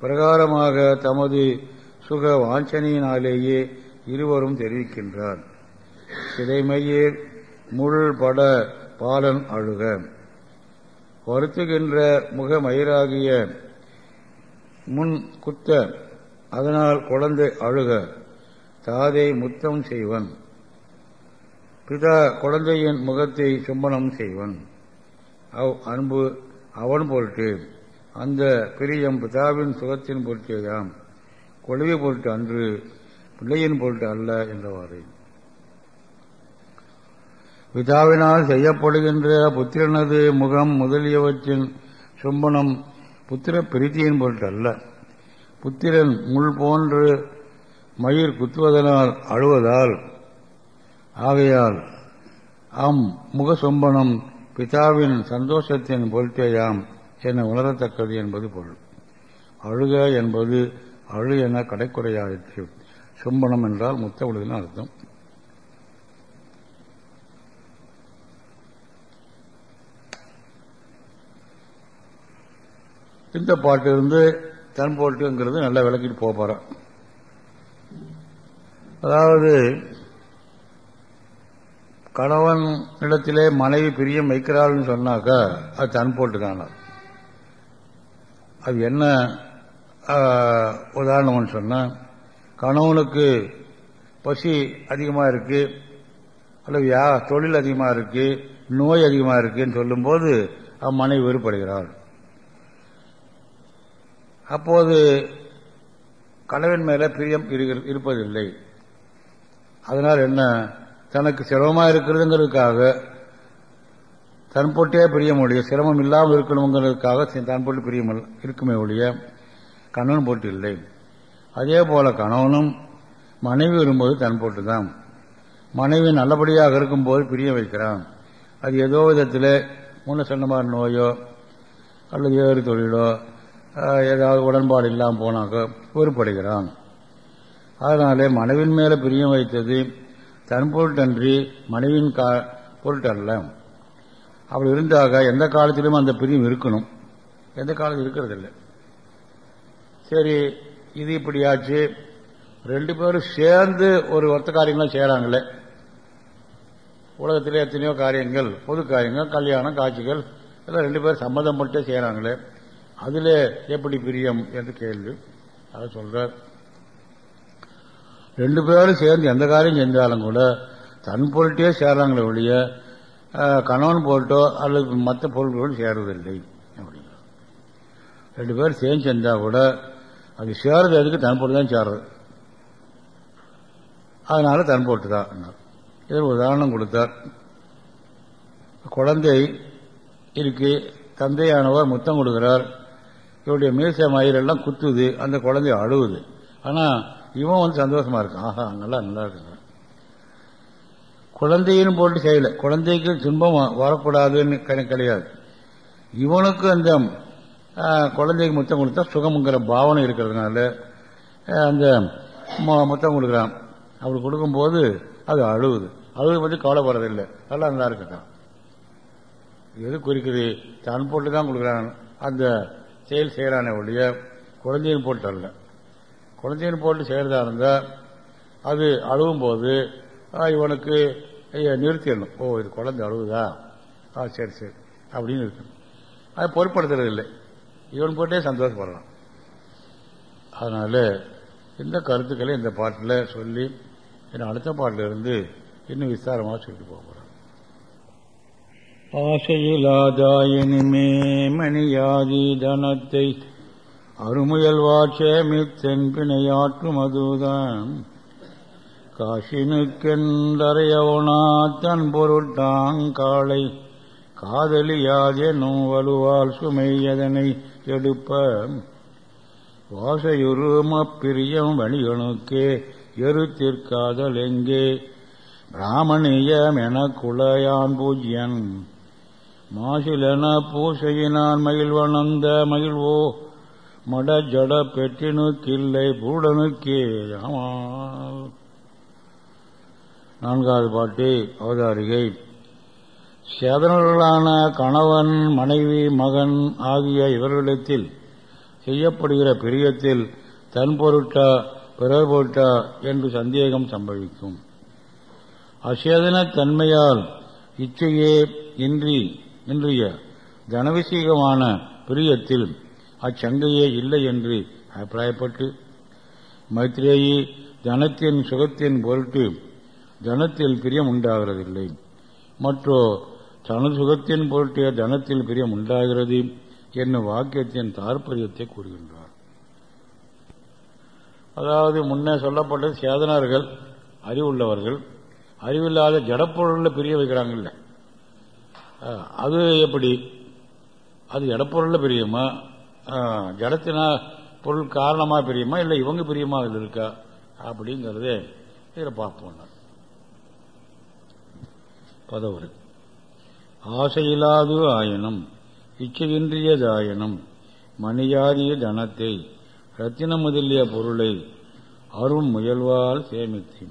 பிரகாரமாக தமது சுக வாஞ்சனையினாலேயே இருவரும் தெரிவிக்கின்றார். சிதைமையீர் முள் பட பாலன் அழுக. வருத்துகின்ற முகமயிராகிய முன் குத்த அதனால் குழந்தை அழுக. தாதை முத்தம் செய்வன். பிதா குழந்தையின் முகத்தை சும்பனம் செய்வன். அவ் அன்பு அவன் பொருட்டு. அந்த பிரியம் பிதாவின் சுகத்தின் பொருட்டேயாம் கொள்கை பொருட்டு அன்று பிள்ளையின் பொருட்டு அல்ல என்றவாறு. பிதாவினால் செய்யப்படுகின்ற புத்திரனது முகம் முதலியவற்றின் சும்பனம் புத்திர பிரீத்தியின் பொருட்டு அல்ல. புத்திரன் முள் போன்று மயிர் குத்துவதனால் அழுவதால் ஆகையால் அம் முகசொம்பனம் பிதாவின் சந்தோஷத்தின் பொருட்டேயாம் என உணரத்தக்கது என்பது பொருள். அழுக என்பது அழு என கடைக்குறையாயிற்று. சும்பனம் என்றால் முத்த விடுதல் அர்த்தம். இந்த பாட்டிலிருந்து தன் போட்டுங்கிறது நல்லா விளக்கிட்டு போக அதாவது கணவன் இடத்திலே மனைவி பிரியம் வைக்கிறாள்னு சொன்னாக்கா அது தன் போட்டுதான் அது என்ன உதாரணம்னு சொன்னால் கணவனுக்கு பசி அதிகமாக இருக்கு அல்லது யா தொழில் அதிகமாக இருக்கு நோய் அதிகமாக இருக்குன்னு சொல்லும்போது அம்மனை மனைவி வெறுப்படுகிறாள். அப்போது கணவன் மேலே பிரியம் இருப்பதில்லை. அதனால் என்ன தனக்கு சிரமமாக இருக்கிறதுங்கிறதுக்காக தன் பொட்டே பிரியம் ஒழிய சிரமம் இல்லாமல் இருக்கணுங்கிறதுக்காக தன் போட்டு பிரியம் இருக்குமே ஒழிய கணவன் போட்டு இல்லை. அதே போல கணவனும் மனைவி வரும்போது தன் போட்டு தான். மனைவி நல்லபடியாக இருக்கும்போது பிரியம் வைக்கிறான். அது ஏதோ விதத்தில் முன்ன சொன்ன மாதிரி நோயோ அல்லது வேறு தொழிலோ ஏதாவது உடன்பாடு இல்லாமல் போனாக்கோ வெறுப்படுகிறான். அதனாலே மனைவின் மேலே பிரியம் வைத்தது தன் பொருட்டன்றி மனைவின் பொருட்டல்ல. அப்படி இருந்தாக எந்த காலத்திலும் அந்த பிரியம் இருக்கணும். எந்த காலத்தில் இருக்கிறதில்ல. சரி இது இப்படியாச்சு ரெண்டு பேரும் சேர்ந்து ஒரு ஒத்த காரியங்களும் செய்கிறாங்களே உலகத்திலே எத்தனையோ காரியங்கள் பொது காரியங்கள் கல்யாணம் காட்சிகள் எல்லாம் ரெண்டு பேரும் சம்மதம் மட்டும் செய்கிறாங்களே அதில் எப்படி பிரியம் என்று கேள்வி. அதை சொல்கிறார் ரெண்டு பேரும் சேர்ந்து எந்த காரியம் செஞ்சாலும் கூட தன் பொருட்டே சேர்றாங்களே ஒழிய கணவன் பொருட்டோ அல்லது மற்ற பொருட்களோடு சேருவதில்லை அப்படிங்கிற ரெண்டு பேரும் சேர்ந்து செஞ்சா கூட அது சேருது அதுக்கு தன் பொருள் தான் சேர்றது. அதனால தன் பொருட்டு தான் இதில் உதாரணம் கொடுத்தார். குழந்தை இருக்கு தந்தையானவர் முத்தம் கொடுக்கிறார். இவருடைய மீச மயிரெல்லாம் குத்துது அந்த குழந்தை அழுவுது. ஆனால் இவன் வந்து சந்தோஷமா இருக்கான். ஆஹா நல்லா நல்லா இருக்குங்க குழந்தையும் போட்டு செய்யல. குழந்தைக்கு துன்பம் வரக்கூடாதுன்னு கிடையாது. இவனுக்கு அந்த குழந்தைக்கு முத்தம் கொடுத்தா சுகம்ங்கிற பாவனை இருக்கிறதுனால அந்த முத்தம் கொடுக்குறான். அப்படி கொடுக்கும்போது அது அழுகுது அழுகு பற்றி கவலைப்படுறதில்லை நல்லா நல்லா இருக்கான் எது குறிக்குது? தான் போட்டு தான் கொடுக்குறான். அந்த செயல் செய்கிறானே ஒழிய குழந்தையும் போட்டு அல்ல. குழந்தையின் போட்டு செய்கிறதா இருந்தால் அது அழுவும் போது இவனுக்கு நிறுத்திடணும். ஓ இது குழந்தை அழுகுதா ஆ சரி சரி. அப்படின்னு இருக்கணும். அது பொருட்படுத்துறது இல்லை. இவன் போட்டே சந்தோஷப்படலாம் அதனால இந்த கருத்துக்களை இந்த பாட்டில் சொல்லி என் அடுத்த பாட்டில் இருந்து இன்னும் விஸ்தாரமாக சொல்லிட்டு போக போறோம். ஆசையிலாதாயினுமே மணியாதி தனத்தை அருமுயல் வாட்சமித்தென் பிணையாற்றும் அதுதான் காசினுக்கென்றறையவனா தன் பொருட்டாங்காளை காதலியாதெனும் வலுவால் சுமை எதனை எடுப்ப வாசையுருமப்பிரியம் வணிகனுக்கே எருத்திற்காதல் எங்கே? பிராமணியம் என குளையான் பூஜ்யன். மாசிலென பூசையினான் மகிழ்வனந்த மகிழ்வோ மட ஜட பெற்றினுக்கில்லை பூடனுக்கே ஆமால். நான்காவது பாட்டு அவதாரிகை. சேதனர்களான கணவன் மனைவி மகன் ஆகிய இவர்களிடத்தில் செய்யப்படுகிற பிரியத்தில் தன் பொருட்டா பிறர் பொருட்டா என்று சந்தேகம் சம்பவிக்கும். அசேதன தன்மையால் இச்சையே இன்றி இன்றைய தனவிசீகமான பிரியத்தில் அச்சங்கையே இல்லை என்று அபிப்பிராயப்பட்டு மைத்ரேயி தனத்தின் சுகத்தின் பொருட்டு தனத்தில் பிரியம் உண்டாகிறதில்லை. மற்றோ தனது சுகத்தின் பொருட்டே தனத்தில் பிரியம் உண்டாகிறது என்னும் வாக்கியத்தின் தாற்பயத்தை கூறுகின்றார். அதாவது முன்னே சொல்லப்பட்ட சேதனர்கள் அறிவுள்ளவர்கள் அறிவில்லாத ஜடப்பொருளில் பிரிய வைக்கிறாங்கல்ல. அது எப்படி? அது ஜடப்பொருளில் பிரியுமா? ஜடத்தினா பொருள் காரணமாக பிரியுமா இல்லை இவங்க பிரியுமா அதில் இருக்கா? அப்படிங்கிறதே இதில் பார்ப்போம் பதவுரை ஆசையில்லாது ஆயனம் இச்சையின்றியதாயினும் மணியாரிய தனத்தை ரத்தின முதலிய பொருளை அருண் முயல்வால் சேமித்து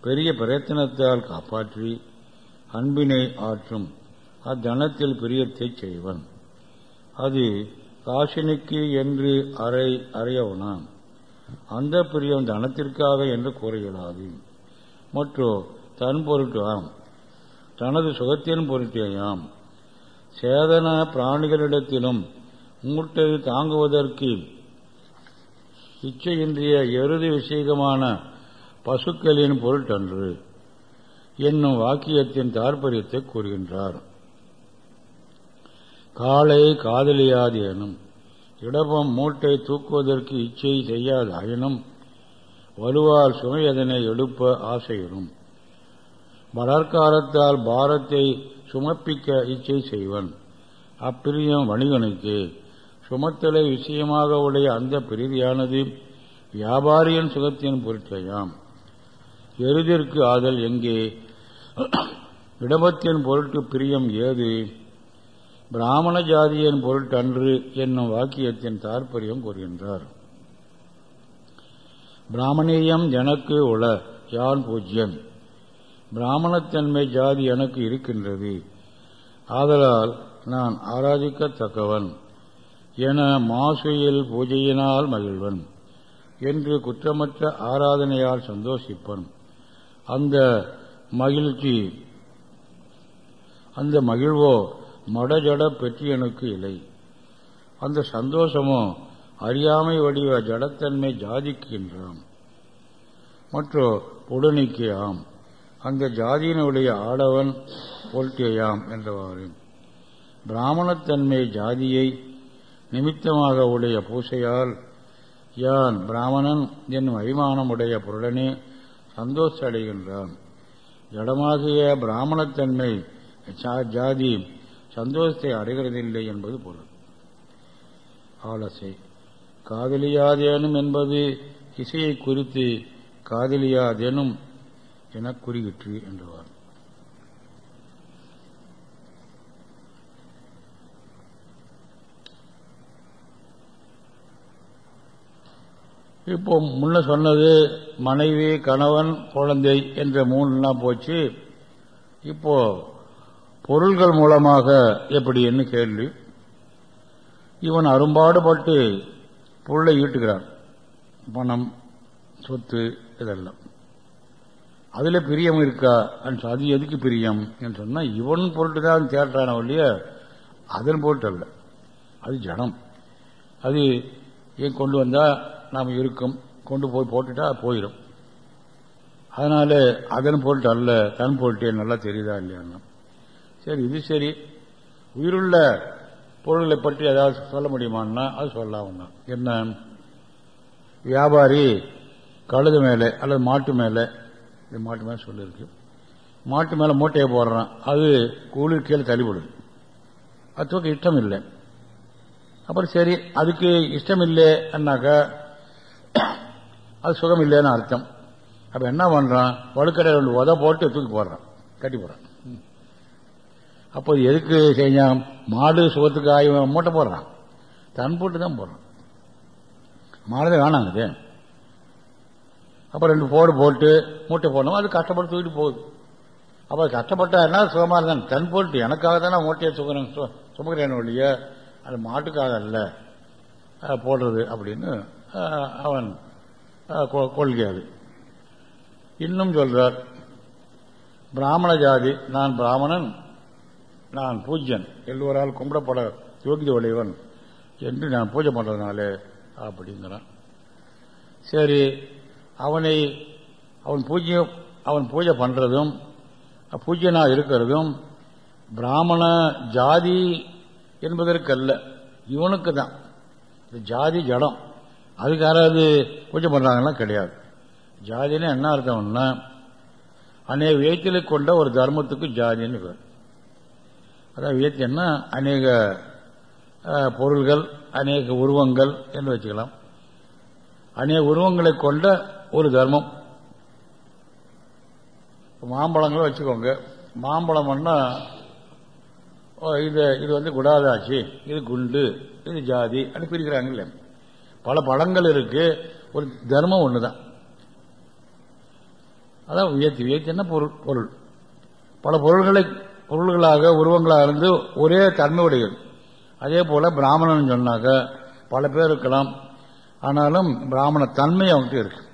பெரிய பிரயத்தனத்தால் காப்பாற்றி அன்பினை ஆற்றும் அத்தனத்தில் பிரியத்தை செய்வன். அது காசினிக்கு என்று அறை அறையவனாம் அந்த பிரியம் தனத்திற்காக என்று கூற மற்றும் தன் பொருட்டு ஆம் தனது சுகத்தின் பொருட்டேயாம். சேதன பிராணிகளிடத்திலும் மூட்டை தாங்குவதற்கு இச்சையின்றிய எருது விஷயமான பசுக்களின் பொருட்டன்று. என்னும் வாக்கியத்தின் தாற்பயத்தை கூறுகின்றார். காலை காதலியாதேனும் இடபம் மூட்டை தூக்குவதற்கு இச்சை செய்யாதாயினும் வலுவால் சுமை அதனை எடுப்ப ஆசையிடும். பலாத்காரத்தால் பாரத்தை சுமப்பிக்க இச்சை செய்வன். அப்பிரியம் வணிகனுக்கு சுமத்தலை விஷயமாக உடைய அந்த பிரீதியானது வியாபாரியின் சுகத்தின் பொருட்டையாம். எருதிற்கு ஆதல் எங்கே? இடபத்தின் பொருட்டு பிரியம் ஏது? பிராமண ஜாதியின் பொருட்டன்று என்னும் வாக்கியத்தின் தாற்பயம் கூறுகின்றார். பிராமணியம் எனக்கு உள யான் பூஜ்யன் பிராமணத்தன்மை ஜாதி எனக்கு இருக்கின்றது. ஆதலால் நான் ஆராதிக்கத்தக்கவன். என மாசுயில் பூஜையினால் மகிழ்வன். என்று குற்றமற்ற ஆராதனையால் சந்தோஷிப்பன். அந்த மகிழ்ச்சி அந்த மகிழ்வோ மடஜட பெற்றியனுக்கு இல்லை அந்த சந்தோஷமோ அறியாமை வடிவ ஜடத்தன்மை ஜாதிக்கின்றான் மற்றோ உடனிக்கு ஆம். அந்த ஜாதியினுடைய ஆடவன் போல்ட்டியாம் என்றவாறு. பிராமணத்தன்மை ஜாதியை நிமித்தமாக உடைய பூசையால் யான் பிராமணன் என்னும் அபிமானமுடைய பொருளனே சந்தோஷ அடைகின்றான். ஜடமாகிய பிராமணத்தன்மை ஜாதி சந்தோஷத்தை அடைகிறதில்லை என்பது பொருள். ஆலசை. காதலியாதேனும் என்பது இசையை குறித்து காதலியாதேனும் என குறியிற்று என்றுவார். இப்போ முன்ன சொன்னது மனைவி கணவன் குழந்தை என்ற மூணுலாம் போச்சு. இப்போ பொருள்கள் மூலமாக எப்படி என்ன கேள்வி? இவன் அரும்பாடுபட்டு பொருளை ஈட்டுகிறான். பணம் சொத்து இதெல்லாம். அதில் பிரியம் இருக்கா? அது எதுக்கு பிரியம்? என்று சொன்னால் இவன் பொருட்டு தான் தேட்டான ஒழிய அதன் பொருட்டு அல்ல. அது ஜடம். அது ஏன் கொண்டு வந்தால் நாம் இருக்கும்? கொண்டு போய் போட்டுட்டா போயிடும் அதனால அதன் பொருட்டு அல்ல தன் பொருட்டு நல்லா தெரியுதா இல்லையா சரி இது சரி. உயிருள்ள பொருள்களை பற்றி ஏதாவது சொல்ல முடியுமான்னா அது சொல்லாமண்ணா என்ன? வியாபாரி கழுது மேலே அல்லது மாட்டு மேலே இது மாட்டு மேலே சொல்லிருக்கு. மாட்டு மேலே மூட்டையை போடுறான். அது கூலிர் கீழே தள்ளிவிடுது அது தூக்க இஷ்டம் இல்லை அப்புறம் சரி அதுக்கு இஷ்டம் இல்லைன்னாக்கா அது சுகம் இல்லைன்னு அர்த்தம். அப்போ என்ன பண்ணுறான் வழுக்கடை ரெண்டு உத போட்டு தூக்கி போடுறான். கட்டி போடுறான். அப்போ எதுக்கு செஞ்சான் மாடு சுகத்துக்கு ஆய்வு மூட்டை போடுறான். தன் போட்டு தான் போடுறான். மாடு வேணாம் அது அப்போ ரெண்டு போடு போட்டு மூட்டை போடணும். அது கஷ்டப்பட்டு தூக்கிட்டு போகுது. அப்போ கஷ்டப்பட்டா சுகமாக சுகமா இருந்தான். தன் போட்டு எனக்காக தானே மூட்டையை சுகரன் சுமக்கிறேன் ஒழிய அது மாட்டுக்காக அல்ல. போடுறது அப்படின்னு அவன் கொள்கை அது. இன்னும் சொல்றார் பிராமண ஜாதி. நான் பிராமணன் நான் பூஜ்யன். எல்லோரால் கும்பிடப்பட யோகித உடையவன் என்று நான் பூஜை பண்ணுறதுனால அப்படிங்கிறான். சரி அவனை அவன் பூஜ்ய அவன் பூஜை பண்றதும் பூஜ்யனா இருக்கிறதும் பிராமண ஜாதி என்பதற்கு அல்ல இவனுக்கு தான். ஜாதி ஜடம். அதுக்கு யாராவது பூஜை பண்ணுறாங்கன்னா கிடையாது. ஜாதின்னு என்ன அர்த்தம்னா அநேக வியத்திலை கொண்ட ஒரு தர்மத்துக்கு ஜாதின்னு பேர். அதான் வியத்தியன்னா அநேக பொருள்கள் அநேக உருவங்கள் என்று வச்சுக்கலாம். அநேக உருவங்களை கொண்ட ஒரு தர்மம். மாம்பழங்களும் வச்சுக்கோங்க. மாம்பழம்னா இது இது வந்து குடாதாச்சி இது குண்டு இது ஜாதி அப்படி பிரிக்கிறாங்கல்ல பல பழங்கள் இருக்கு. ஒரு தர்மம் ஒண்ணுதான். அதான் உயர்த்தி உயர்த்தி என்ன பொருள் பொருள். பல பொருள்களை பொருள்களாக உருவங்களாக இருந்து ஒரே தன்மை உடையது. அதே போல பிராமணன் சொன்னாக்க பல பேர் இருக்கலாம். ஆனாலும் பிராமண தன்மை அவங்ககிட்ட இருக்கு.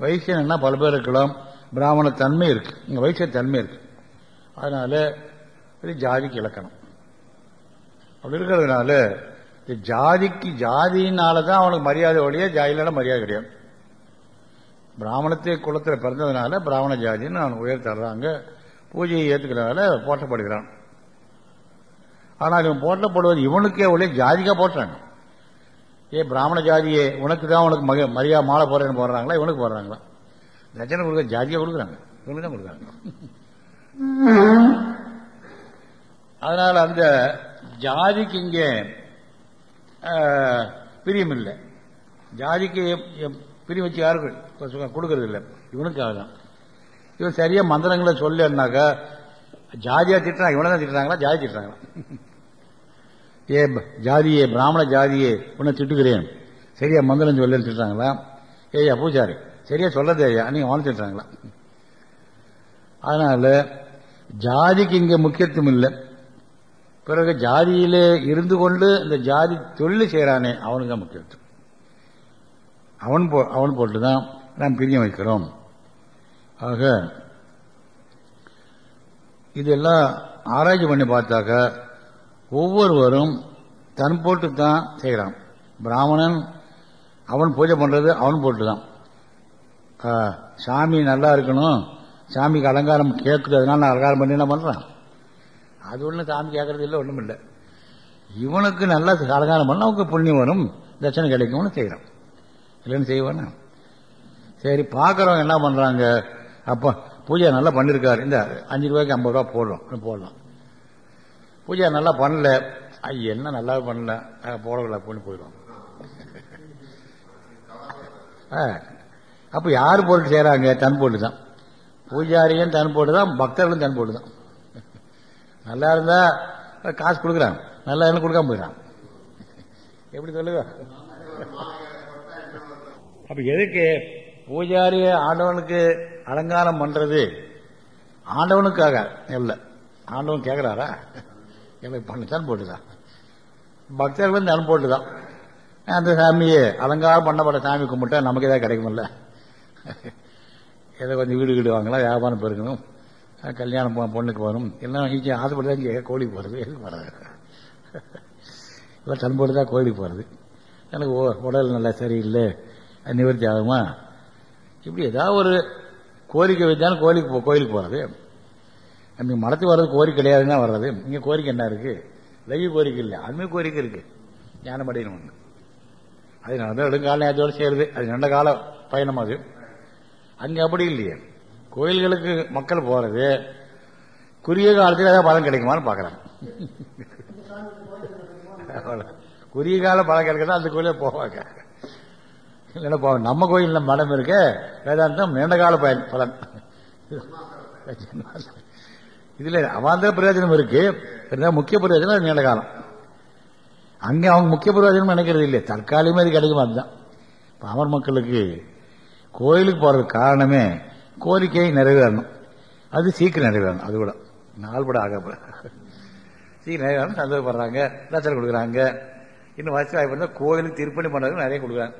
வைசியன்னா பல பேர் இருக்கலாம். பிராமண தன்மை இருக்கு. இங்க வைசிய தன்மை இருக்கு. அதனால இது ஜாதிக்கு இலக்கணம். அப்படி இருக்கிறதுனால ஜாதிக்கு ஜாதியினால தான் அவனுக்கு மரியாதை ஒழிய ஜாதியிலான மரியாதை கிடையாது. பிராமணத்தை குலத்தில் பிறந்ததுனால பிராமண ஜாதின்னு அவன் உயர் தர்றாங்க. பூஜையை ஏற்றுக்கிறதால போற்றப்படுகிறான். ஆனால் இவன் போற்றப்படுவது இவனுக்கே ஒழிய ஜாதிக்கா போட்டுறாங்க ஏ பிராமண ஜாதியே உனக்கு தான் உனக்கு மக மரியா மாலை போடுறேன்னு போடுறாங்களா? இவனுக்கு போடுறாங்களா? தட்சணை கொடுக்க ஜாதியா கொடுக்குறாங்க. இவனுக்கு தான் கொடுக்குறாங்க. அதனால அந்த ஜாதிக்கு இங்கே ஆஹ், பிரியம் இல்லை ஜாதிக்கு பிரியம் வச்சு யாருக்கு கொடுக்கறது இல்லை இவனுக்காக தான். இவன் சரியா மந்திரங்களை சொல்லனாக்கா ஜாதியா திட்டுறாங்க இவனை தான் திட்டுறாங்களா? ஜாதி திட்டுறாங்களா? ஏ ஜாதியே பிராமண ஜாதியே உன்னை திட்டுக்கிறேன் சரியா மந்திரம் சொல்லு திட்டுறாங்களா? ஏய்யா பூஜாரி சரியா சொல்லதே ஐயா நீங்க அவனை திட்டுறாங்களா? அதனால ஜாதிக்கு இங்க முக்கியத்துவம் இல்லை. பிறகு ஜாதியிலே இருந்து கொண்டு இந்த ஜாதி தொழில் செய்யறானே அவனுக்கு தான் முக்கியத்துவம். அவன் போ அவன் போட்டு தான் நாம் பிரியம் வைக்கிறோம். ஆக இதெல்லாம் ஆராய்ச்சி பண்ணி பார்த்தாக்க ஒவ்வொருவரும் தன் போட்டு தான் செய்கிறான் பிராமணன் அவன் பூஜை பண்றது அவன் போட்டு தான் ஆ, சாமி நல்லா இருக்கணும் சாமிக்கு அலங்காரம் கேட்குது அதனால நான் அலங்காரம் பண்ணி என்ன பண்றான்? அது ஒன்றும் சாமி கேட்கறது இல்லை ஒன்றும் இல்லை. இவனுக்கு நல்லா அலங்காரம் பண்ண அவனுக்கு புண்ணியம் வரும் தட்சணை கிடைக்கும்னு செய்கிறான் இல்லைன்னு செய்வானா? சரி பார்க்குறவங்க என்ன பண்றாங்க? அப்போ பூஜை நல்லா பண்ணியிருக்காரு இந்த அஞ்சு ரூபாய்க்கு ஐம்பது ரூபா போடுறோம் போடலாம். பூஜை நல்லா பண்ணல. ஐயா என்ன நல்லா பண்ணல. அஹ், போடல பொண்ணு போயிடும். அப்போ யார் போட்டு செய்கிறாங்க தன் போட்டு தான். பூஜாரியும் தன் போட்டு தான் பக்தர்களும் தன் போட்டு தான். நல்லா இருந்தா காசு கொடுக்குறாங்க. நல்லா என்ன கொடுக்காம போயிடறான் எப்படி சொல்லுங்க? அப்ப எதுக்கு பூஜாரி ஆண்டவனுக்கு அலங்காரம் பண்றது ஆண்டவனுக்காக. இல்ல. ஆண்டவன் கேட்கிறாரா எனக்கு பண்ணித்தான் போட்டுதான். பக்தர்கள் வந்து தன் போட்டுதான். அந்த சாமியை அலங்காரம் பண்ணப்பட்ட சாமி கும்பிட்டா நமக்கு ஏதாவது கிடைக்குமில்ல. ஏதோ கொஞ்சம் வீடு வீடு வாங்கலாம் வியாபாரம் பெருக்கணும் கல்யாணம் பொண்ணுக்கு வரும். எல்லாம் இங்கே ஆசைப்பட்டு தான் இங்கே கோழிக்கு போகிறது எதுக்கு போகிறது இவன் தன்போடு தான் கோயிலுக்கு போகிறது எனக்கு ஓ உடல் நல்லா சரியில்லை அது நிவர்த்தி ஆகுமா? இப்படி ஏதாவது ஒரு கோரிக்கை வச்சாலும் கோயிலுக்கு கோயிலுக்கு போகிறது நம்ம மரத்துக்கு வர்றது கோரிக்கை கிடையாதுன்னா வர்றது. இங்கே கோரிக்கை என்ன இருக்கு? லைவ் கோரிக்கை இல்லை. அதுமே கோரிக்கை இருக்கு. ஞானமடையணும் ஒன்று அதனால தான் நெடுங்கால நேரத்தோடு சேருது. அது நீண்ட கால பயணம் அது. அங்கே அப்படி இல்லையே. கோயில்களுக்கு மக்கள் போறது குறுகிய காலத்தில் ஏதாவது பலன் கிடைக்குமான்னு பார்க்குறாங்க குறுகிய கால பலன் கிடைக்கிறதா அந்த கோயிலே போவாங்க. இல்லைன்னா போவாங்க நம்ம கோயிலில் மடம் இருக்க வேதாந்தம் நீண்ட கால பயன் பலன். இதில் அவாந்த பிரயோஜனம் இருக்கு. இருந்தால் முக்கிய பிரயோஜனம் நீண்ட காலம். அங்கே அவங்க முக்கிய பிரயோஜனம் நினைக்கிறது இல்லை தற்காலிகமே இது கிடைக்குமா அதுதான். பாமர் மக்களுக்கு கோயிலுக்கு போறதுக்கு காரணமே கோரிக்கை நிறைவேறணும். அது சீக்கிரம் நிறைவேறணும் அது கூட. நாள்பட ஆக சீக்கிரம் நிறைவேறணும் சந்தோஷப்படுறாங்க ரசனை கொடுக்குறாங்க. இன்னும் வசதி வாய்ப்பு இருந்தால் கோயிலுக்கு திருப்பணி பண்ணுறதுக்கு நிறைய கொடுக்குறாங்க.